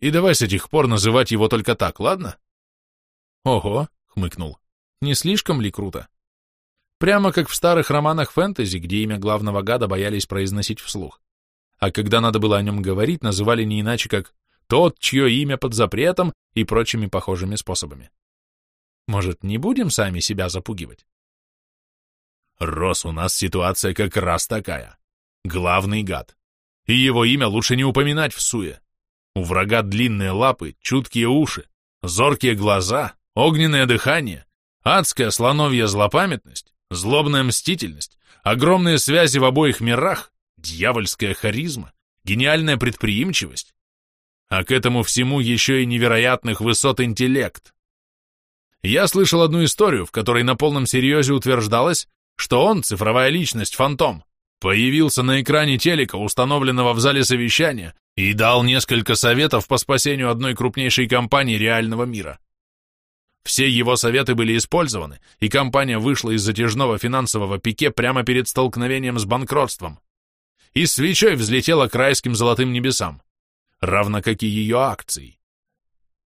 и давай с этих пор называть его только так, ладно? Ого, хмыкнул. Не слишком ли круто? Прямо как в старых романах фэнтези, где имя главного гада боялись произносить вслух. А когда надо было о нем говорить, называли не иначе как «тот, чье имя под запретом» и прочими похожими способами. Может, не будем сами себя запугивать? Рос, у нас ситуация как раз такая. Главный гад. И его имя лучше не упоминать в суе. У врага длинные лапы, чуткие уши, зоркие глаза, огненное дыхание, адская слоновья злопамятность, злобная мстительность, огромные связи в обоих мирах, дьявольская харизма, гениальная предприимчивость, а к этому всему еще и невероятных высот интеллект. Я слышал одну историю, в которой на полном серьезе утверждалось, что он, цифровая личность, фантом, появился на экране телека, установленного в зале совещания, и дал несколько советов по спасению одной крупнейшей компании реального мира. Все его советы были использованы, и компания вышла из затяжного финансового пике прямо перед столкновением с банкротством. И свечой взлетела к райским золотым небесам, равно как и ее акции.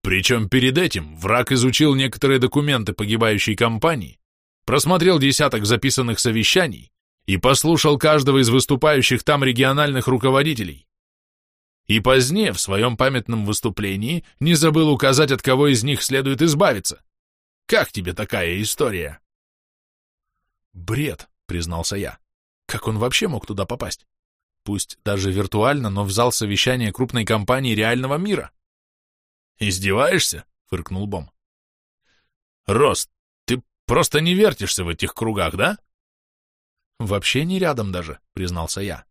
Причем перед этим враг изучил некоторые документы погибающей компании, просмотрел десяток записанных совещаний и послушал каждого из выступающих там региональных руководителей. И позднее в своем памятном выступлении не забыл указать, от кого из них следует избавиться. Как тебе такая история? Бред, признался я. Как он вообще мог туда попасть? Пусть даже виртуально, но в зал совещания крупной компании реального мира. «Издеваешься?» — фыркнул Бом. «Рост, ты просто не вертишься в этих кругах, да?» «Вообще не рядом даже», — признался я.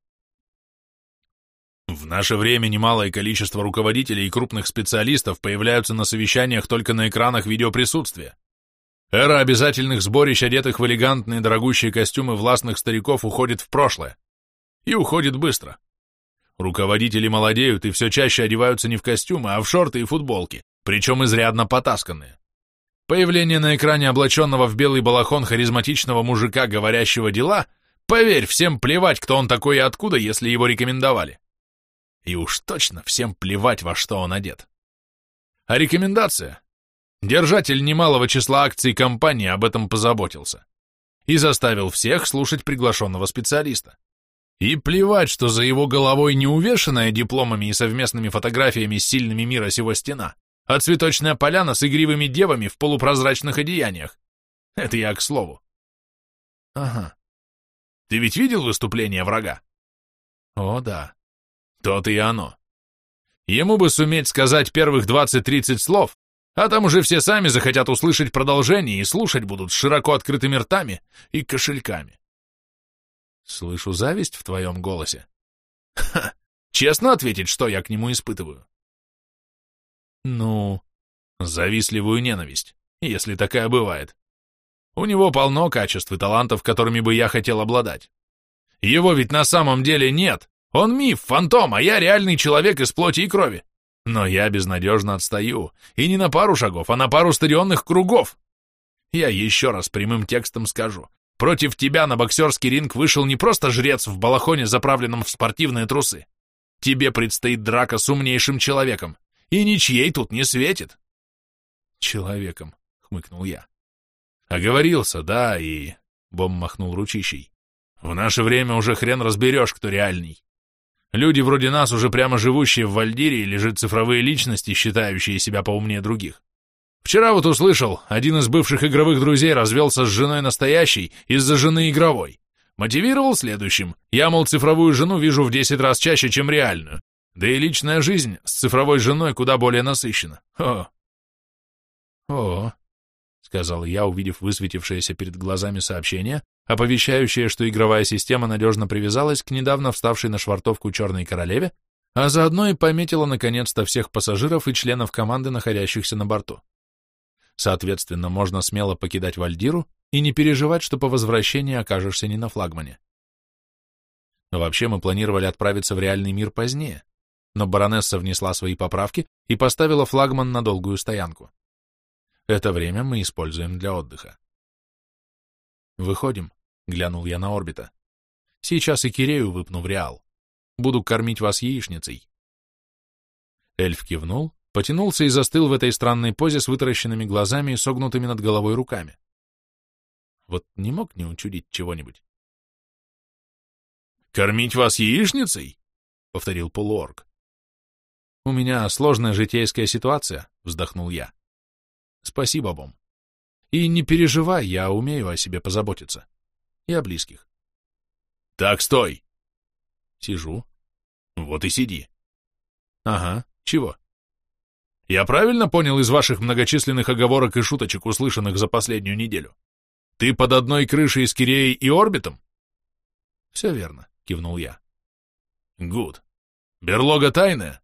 В наше время немалое количество руководителей и крупных специалистов появляются на совещаниях только на экранах видеоприсутствия. Эра обязательных сборищ, одетых в элегантные дорогущие костюмы властных стариков, уходит в прошлое. И уходит быстро. Руководители молодеют и все чаще одеваются не в костюмы, а в шорты и футболки, причем изрядно потасканные. Появление на экране облаченного в белый балахон харизматичного мужика, говорящего дела, поверь, всем плевать, кто он такой и откуда, если его рекомендовали. И уж точно всем плевать, во что он одет. А рекомендация? Держатель немалого числа акций компании об этом позаботился и заставил всех слушать приглашенного специалиста. И плевать, что за его головой не увешанная дипломами и совместными фотографиями с сильными мира сего стена, а цветочная поляна с игривыми девами в полупрозрачных одеяниях. Это я к слову. Ага. Ты ведь видел выступление врага? О, да. То-то и оно. Ему бы суметь сказать первых 20-30 слов, а там уже все сами захотят услышать продолжение и слушать будут с широко открытыми ртами и кошельками. Слышу зависть в твоем голосе. Ха! Честно ответить, что я к нему испытываю? Ну, завистливую ненависть, если такая бывает. У него полно качеств и талантов, которыми бы я хотел обладать. Его ведь на самом деле нет. Он миф, фантом, а я реальный человек из плоти и крови. Но я безнадежно отстаю, и не на пару шагов, а на пару стадионных кругов. Я еще раз прямым текстом скажу. Против тебя на боксерский ринг вышел не просто жрец в балахоне, заправленном в спортивные трусы. Тебе предстоит драка с умнейшим человеком, и ничьей тут не светит. Человеком, хмыкнул я. Оговорился, да, и... Бом махнул ручищей. В наше время уже хрен разберешь, кто реальный. Люди вроде нас, уже прямо живущие в Вальдире, лежат цифровые личности, считающие себя поумнее других. Вчера вот услышал, один из бывших игровых друзей развелся с женой настоящей из-за жены игровой. Мотивировал следующим. Я, мол, цифровую жену вижу в 10 раз чаще, чем реальную. Да и личная жизнь с цифровой женой куда более насыщена. О. О, сказал я, увидев высветившееся перед глазами сообщение, оповещающее, что игровая система надежно привязалась к недавно вставшей на швартовку черной королеве, а заодно и пометила наконец-то всех пассажиров и членов команды, находящихся на борту. Соответственно, можно смело покидать Вальдиру и не переживать, что по возвращении окажешься не на флагмане. Вообще мы планировали отправиться в реальный мир позднее, но баронесса внесла свои поправки и поставила флагман на долгую стоянку. Это время мы используем для отдыха. «Выходим», — глянул я на орбита. «Сейчас и Кирею выпну в Реал. Буду кормить вас яичницей». Эльф кивнул, потянулся и застыл в этой странной позе с вытаращенными глазами и согнутыми над головой руками. Вот не мог не учудить чего-нибудь. «Кормить вас яичницей?» — повторил полуорг. «У меня сложная житейская ситуация», — вздохнул я. «Спасибо, Бом. И не переживай, я умею о себе позаботиться. И о близких». «Так, стой!» Сижу. Вот и сиди. Ага, чего? Я правильно понял из ваших многочисленных оговорок и шуточек, услышанных за последнюю неделю? Ты под одной крышей с Киреей и Орбитом? Все верно, кивнул я. Гуд. Берлога тайная?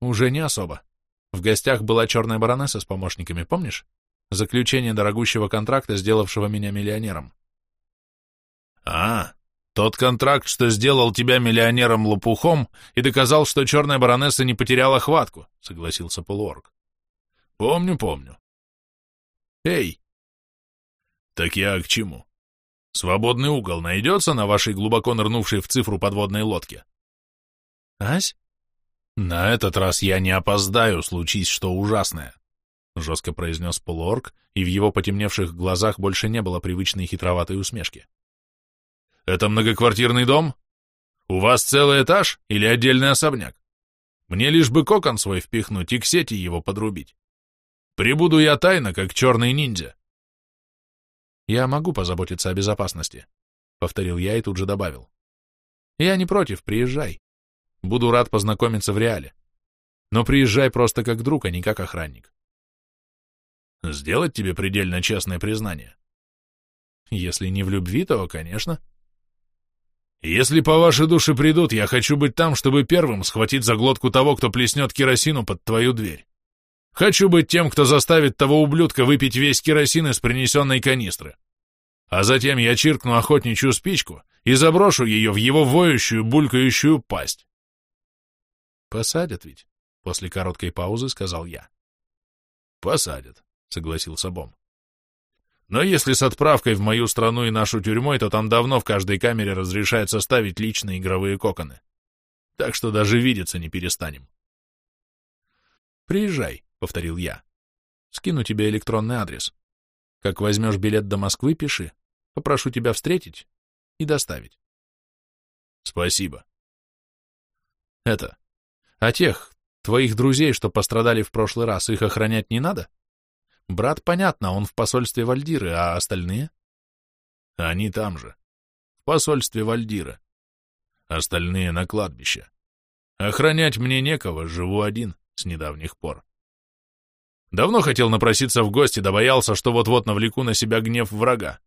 Уже не особо. В гостях была черная баронесса с помощниками, помнишь? Заключение дорогущего контракта, сделавшего меня миллионером. А, тот контракт, что сделал тебя миллионером-лопухом и доказал, что черная баронесса не потеряла хватку, согласился полуорг. Помню, помню. Эй! Так я к чему? Свободный угол найдется на вашей глубоко нырнувшей в цифру подводной лодке? Ась? На этот раз я не опоздаю, случись что ужасное, жестко произнес полуорг, и в его потемневших глазах больше не было привычной хитроватой усмешки. Это многоквартирный дом? У вас целый этаж или отдельный особняк? Мне лишь бы кокон свой впихнуть и к сети его подрубить. Прибуду я тайно, как черный ниндзя. Я могу позаботиться о безопасности, повторил я и тут же добавил. Я не против, приезжай. Буду рад познакомиться в реале. Но приезжай просто как друг, а не как охранник. Сделать тебе предельно честное признание? Если не в любви, то, конечно. Если по вашей душе придут, я хочу быть там, чтобы первым схватить за глотку того, кто плеснет керосину под твою дверь. Хочу быть тем, кто заставит того ублюдка выпить весь керосин из принесенной канистры. А затем я чиркну охотничью спичку и заброшу ее в его воющую, булькающую пасть. Посадят ведь, после короткой паузы сказал я. Посадят, согласился Бом. Но если с отправкой в мою страну и нашу тюрьмой, то там давно в каждой камере разрешается ставить личные игровые коконы. Так что даже видеться не перестанем. «Приезжай», — повторил я. «Скину тебе электронный адрес. Как возьмешь билет до Москвы, пиши. Попрошу тебя встретить и доставить». «Спасибо». «Это, а тех, твоих друзей, что пострадали в прошлый раз, их охранять не надо?» Брат, понятно, он в посольстве Вальдиры, а остальные? Они там же, в посольстве Вальдира. Остальные на кладбище. Охранять мне некого, живу один с недавних пор. Давно хотел напроситься в гости, да боялся, что вот-вот навлеку на себя гнев врага.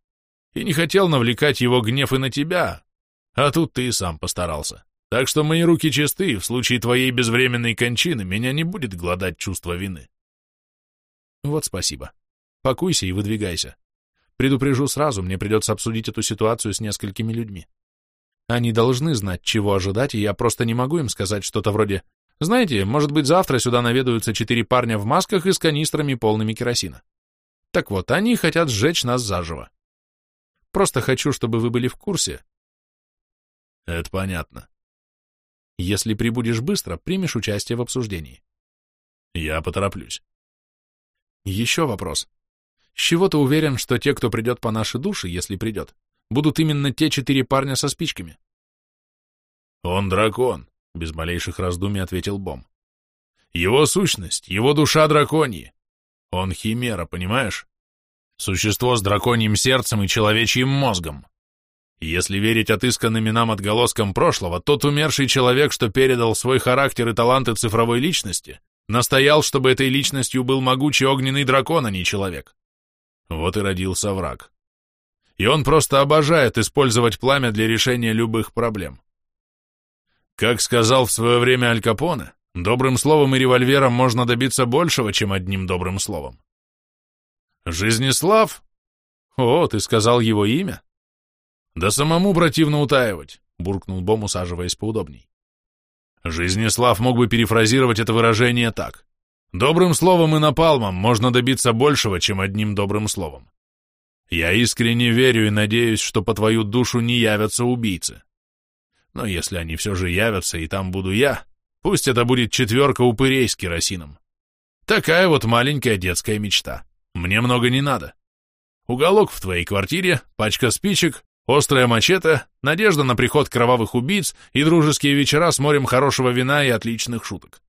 И не хотел навлекать его гнев и на тебя, а тут ты и сам постарался. Так что мои руки чисты, и в случае твоей безвременной кончины меня не будет гладать чувство вины. Вот спасибо. Пакуйся и выдвигайся. Предупрежу сразу, мне придется обсудить эту ситуацию с несколькими людьми. Они должны знать, чего ожидать, и я просто не могу им сказать что-то вроде «Знаете, может быть, завтра сюда наведаются четыре парня в масках и с канистрами, полными керосина». Так вот, они хотят сжечь нас заживо. Просто хочу, чтобы вы были в курсе. Это понятно. Если прибудешь быстро, примешь участие в обсуждении. Я потороплюсь. Еще вопрос. С чего ты уверен, что те, кто придет по нашей душе, если придет, будут именно те четыре парня со спичками? Он дракон, без малейших раздумий ответил Бом. Его сущность, его душа драконьи. Он химера, понимаешь? Существо с драконьим сердцем и человечьим мозгом. Если верить отысканным нам отголоскам прошлого, тот умерший человек, что передал свой характер и таланты цифровой личности, Настоял, чтобы этой личностью был могучий огненный дракон, а не человек. Вот и родился враг. И он просто обожает использовать пламя для решения любых проблем. Как сказал в свое время Аль Капоне, добрым словом и револьвером можно добиться большего, чем одним добрым словом. Жизнеслав? О, ты сказал его имя? Да самому противно утаивать, буркнул Бом, усаживаясь поудобней. Жизнеслав мог бы перефразировать это выражение так. Добрым словом и напалмом можно добиться большего, чем одним добрым словом. Я искренне верю и надеюсь, что по твою душу не явятся убийцы. Но если они все же явятся, и там буду я, пусть это будет четверка упырей с керосином. Такая вот маленькая детская мечта. Мне много не надо. Уголок в твоей квартире, пачка спичек, Острая мачете, надежда на приход кровавых убийц и дружеские вечера с морем хорошего вина и отличных шуток.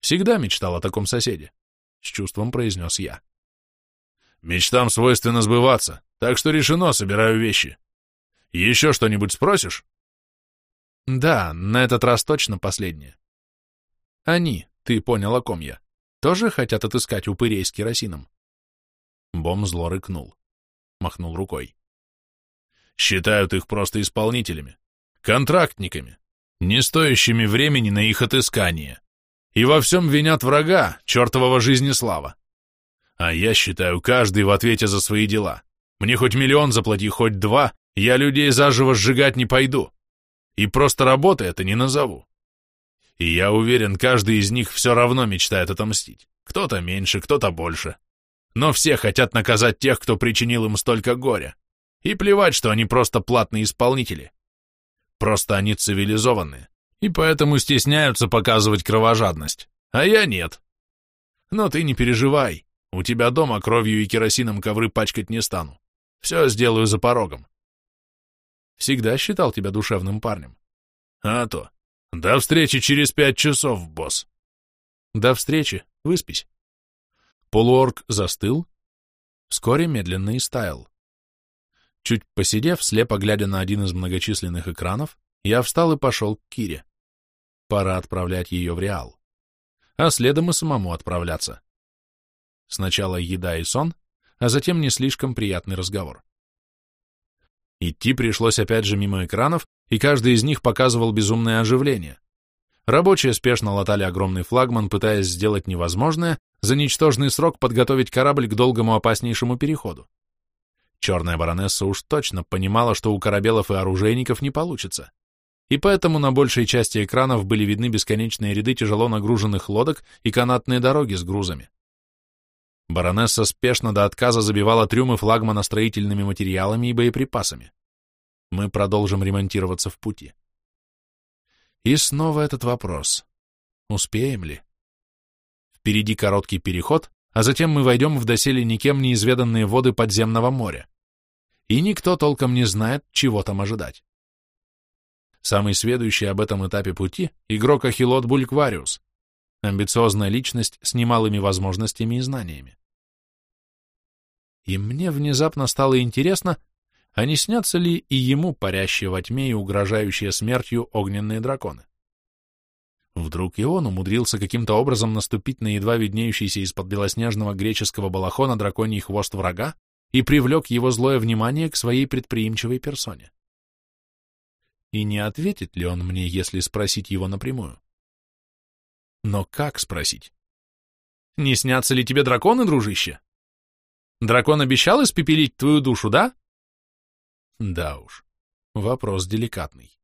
Всегда мечтал о таком соседе, — с чувством произнес я. Мечтам свойственно сбываться, так что решено, собираю вещи. Еще что-нибудь спросишь? Да, на этот раз точно последнее. Они, ты понял, о ком я, тоже хотят отыскать упырей с керосином? Бом зло рыкнул. Махнул рукой. Считают их просто исполнителями, контрактниками, не стоящими времени на их отыскание. И во всем винят врага, чертового жизни слава. А я считаю, каждый в ответе за свои дела. Мне хоть миллион заплати, хоть два, я людей заживо сжигать не пойду. И просто работы это не назову. И я уверен, каждый из них все равно мечтает отомстить. Кто-то меньше, кто-то больше. Но все хотят наказать тех, кто причинил им столько горя. И плевать, что они просто платные исполнители. Просто они цивилизованные, и поэтому стесняются показывать кровожадность. А я нет. Но ты не переживай, у тебя дома кровью и керосином ковры пачкать не стану. Все сделаю за порогом. Всегда считал тебя душевным парнем. А то. До встречи через пять часов, босс. До встречи. Выспись. Полуорг застыл, вскоре медленно истаял. Чуть посидев, слепо глядя на один из многочисленных экранов, я встал и пошел к Кире. Пора отправлять ее в Реал. А следом и самому отправляться. Сначала еда и сон, а затем не слишком приятный разговор. Идти пришлось опять же мимо экранов, и каждый из них показывал безумное оживление. Рабочие спешно латали огромный флагман, пытаясь сделать невозможное, за ничтожный срок подготовить корабль к долгому опаснейшему переходу. Черная баронесса уж точно понимала, что у корабелов и оружейников не получится, и поэтому на большей части экранов были видны бесконечные ряды тяжело нагруженных лодок и канатные дороги с грузами. Баронесса спешно до отказа забивала трюмы флагмана строительными материалами и боеприпасами. Мы продолжим ремонтироваться в пути. И снова этот вопрос. Успеем ли? Впереди короткий переход, а затем мы войдем в доселе никем неизведанные воды подземного моря. И никто толком не знает, чего там ожидать. Самый сведущий об этом этапе пути — игрок Ахилот Бульквариус, амбициозная личность с немалыми возможностями и знаниями. И мне внезапно стало интересно, а не снятся ли и ему парящие во тьме и угрожающие смертью огненные драконы? Вдруг и он умудрился каким-то образом наступить на едва виднеющийся из-под белоснежного греческого балахона драконий хвост врага и привлек его злое внимание к своей предприимчивой персоне. И не ответит ли он мне, если спросить его напрямую? Но как спросить? Не снятся ли тебе драконы, дружище? Дракон обещал испепелить твою душу, да? Да уж, вопрос деликатный.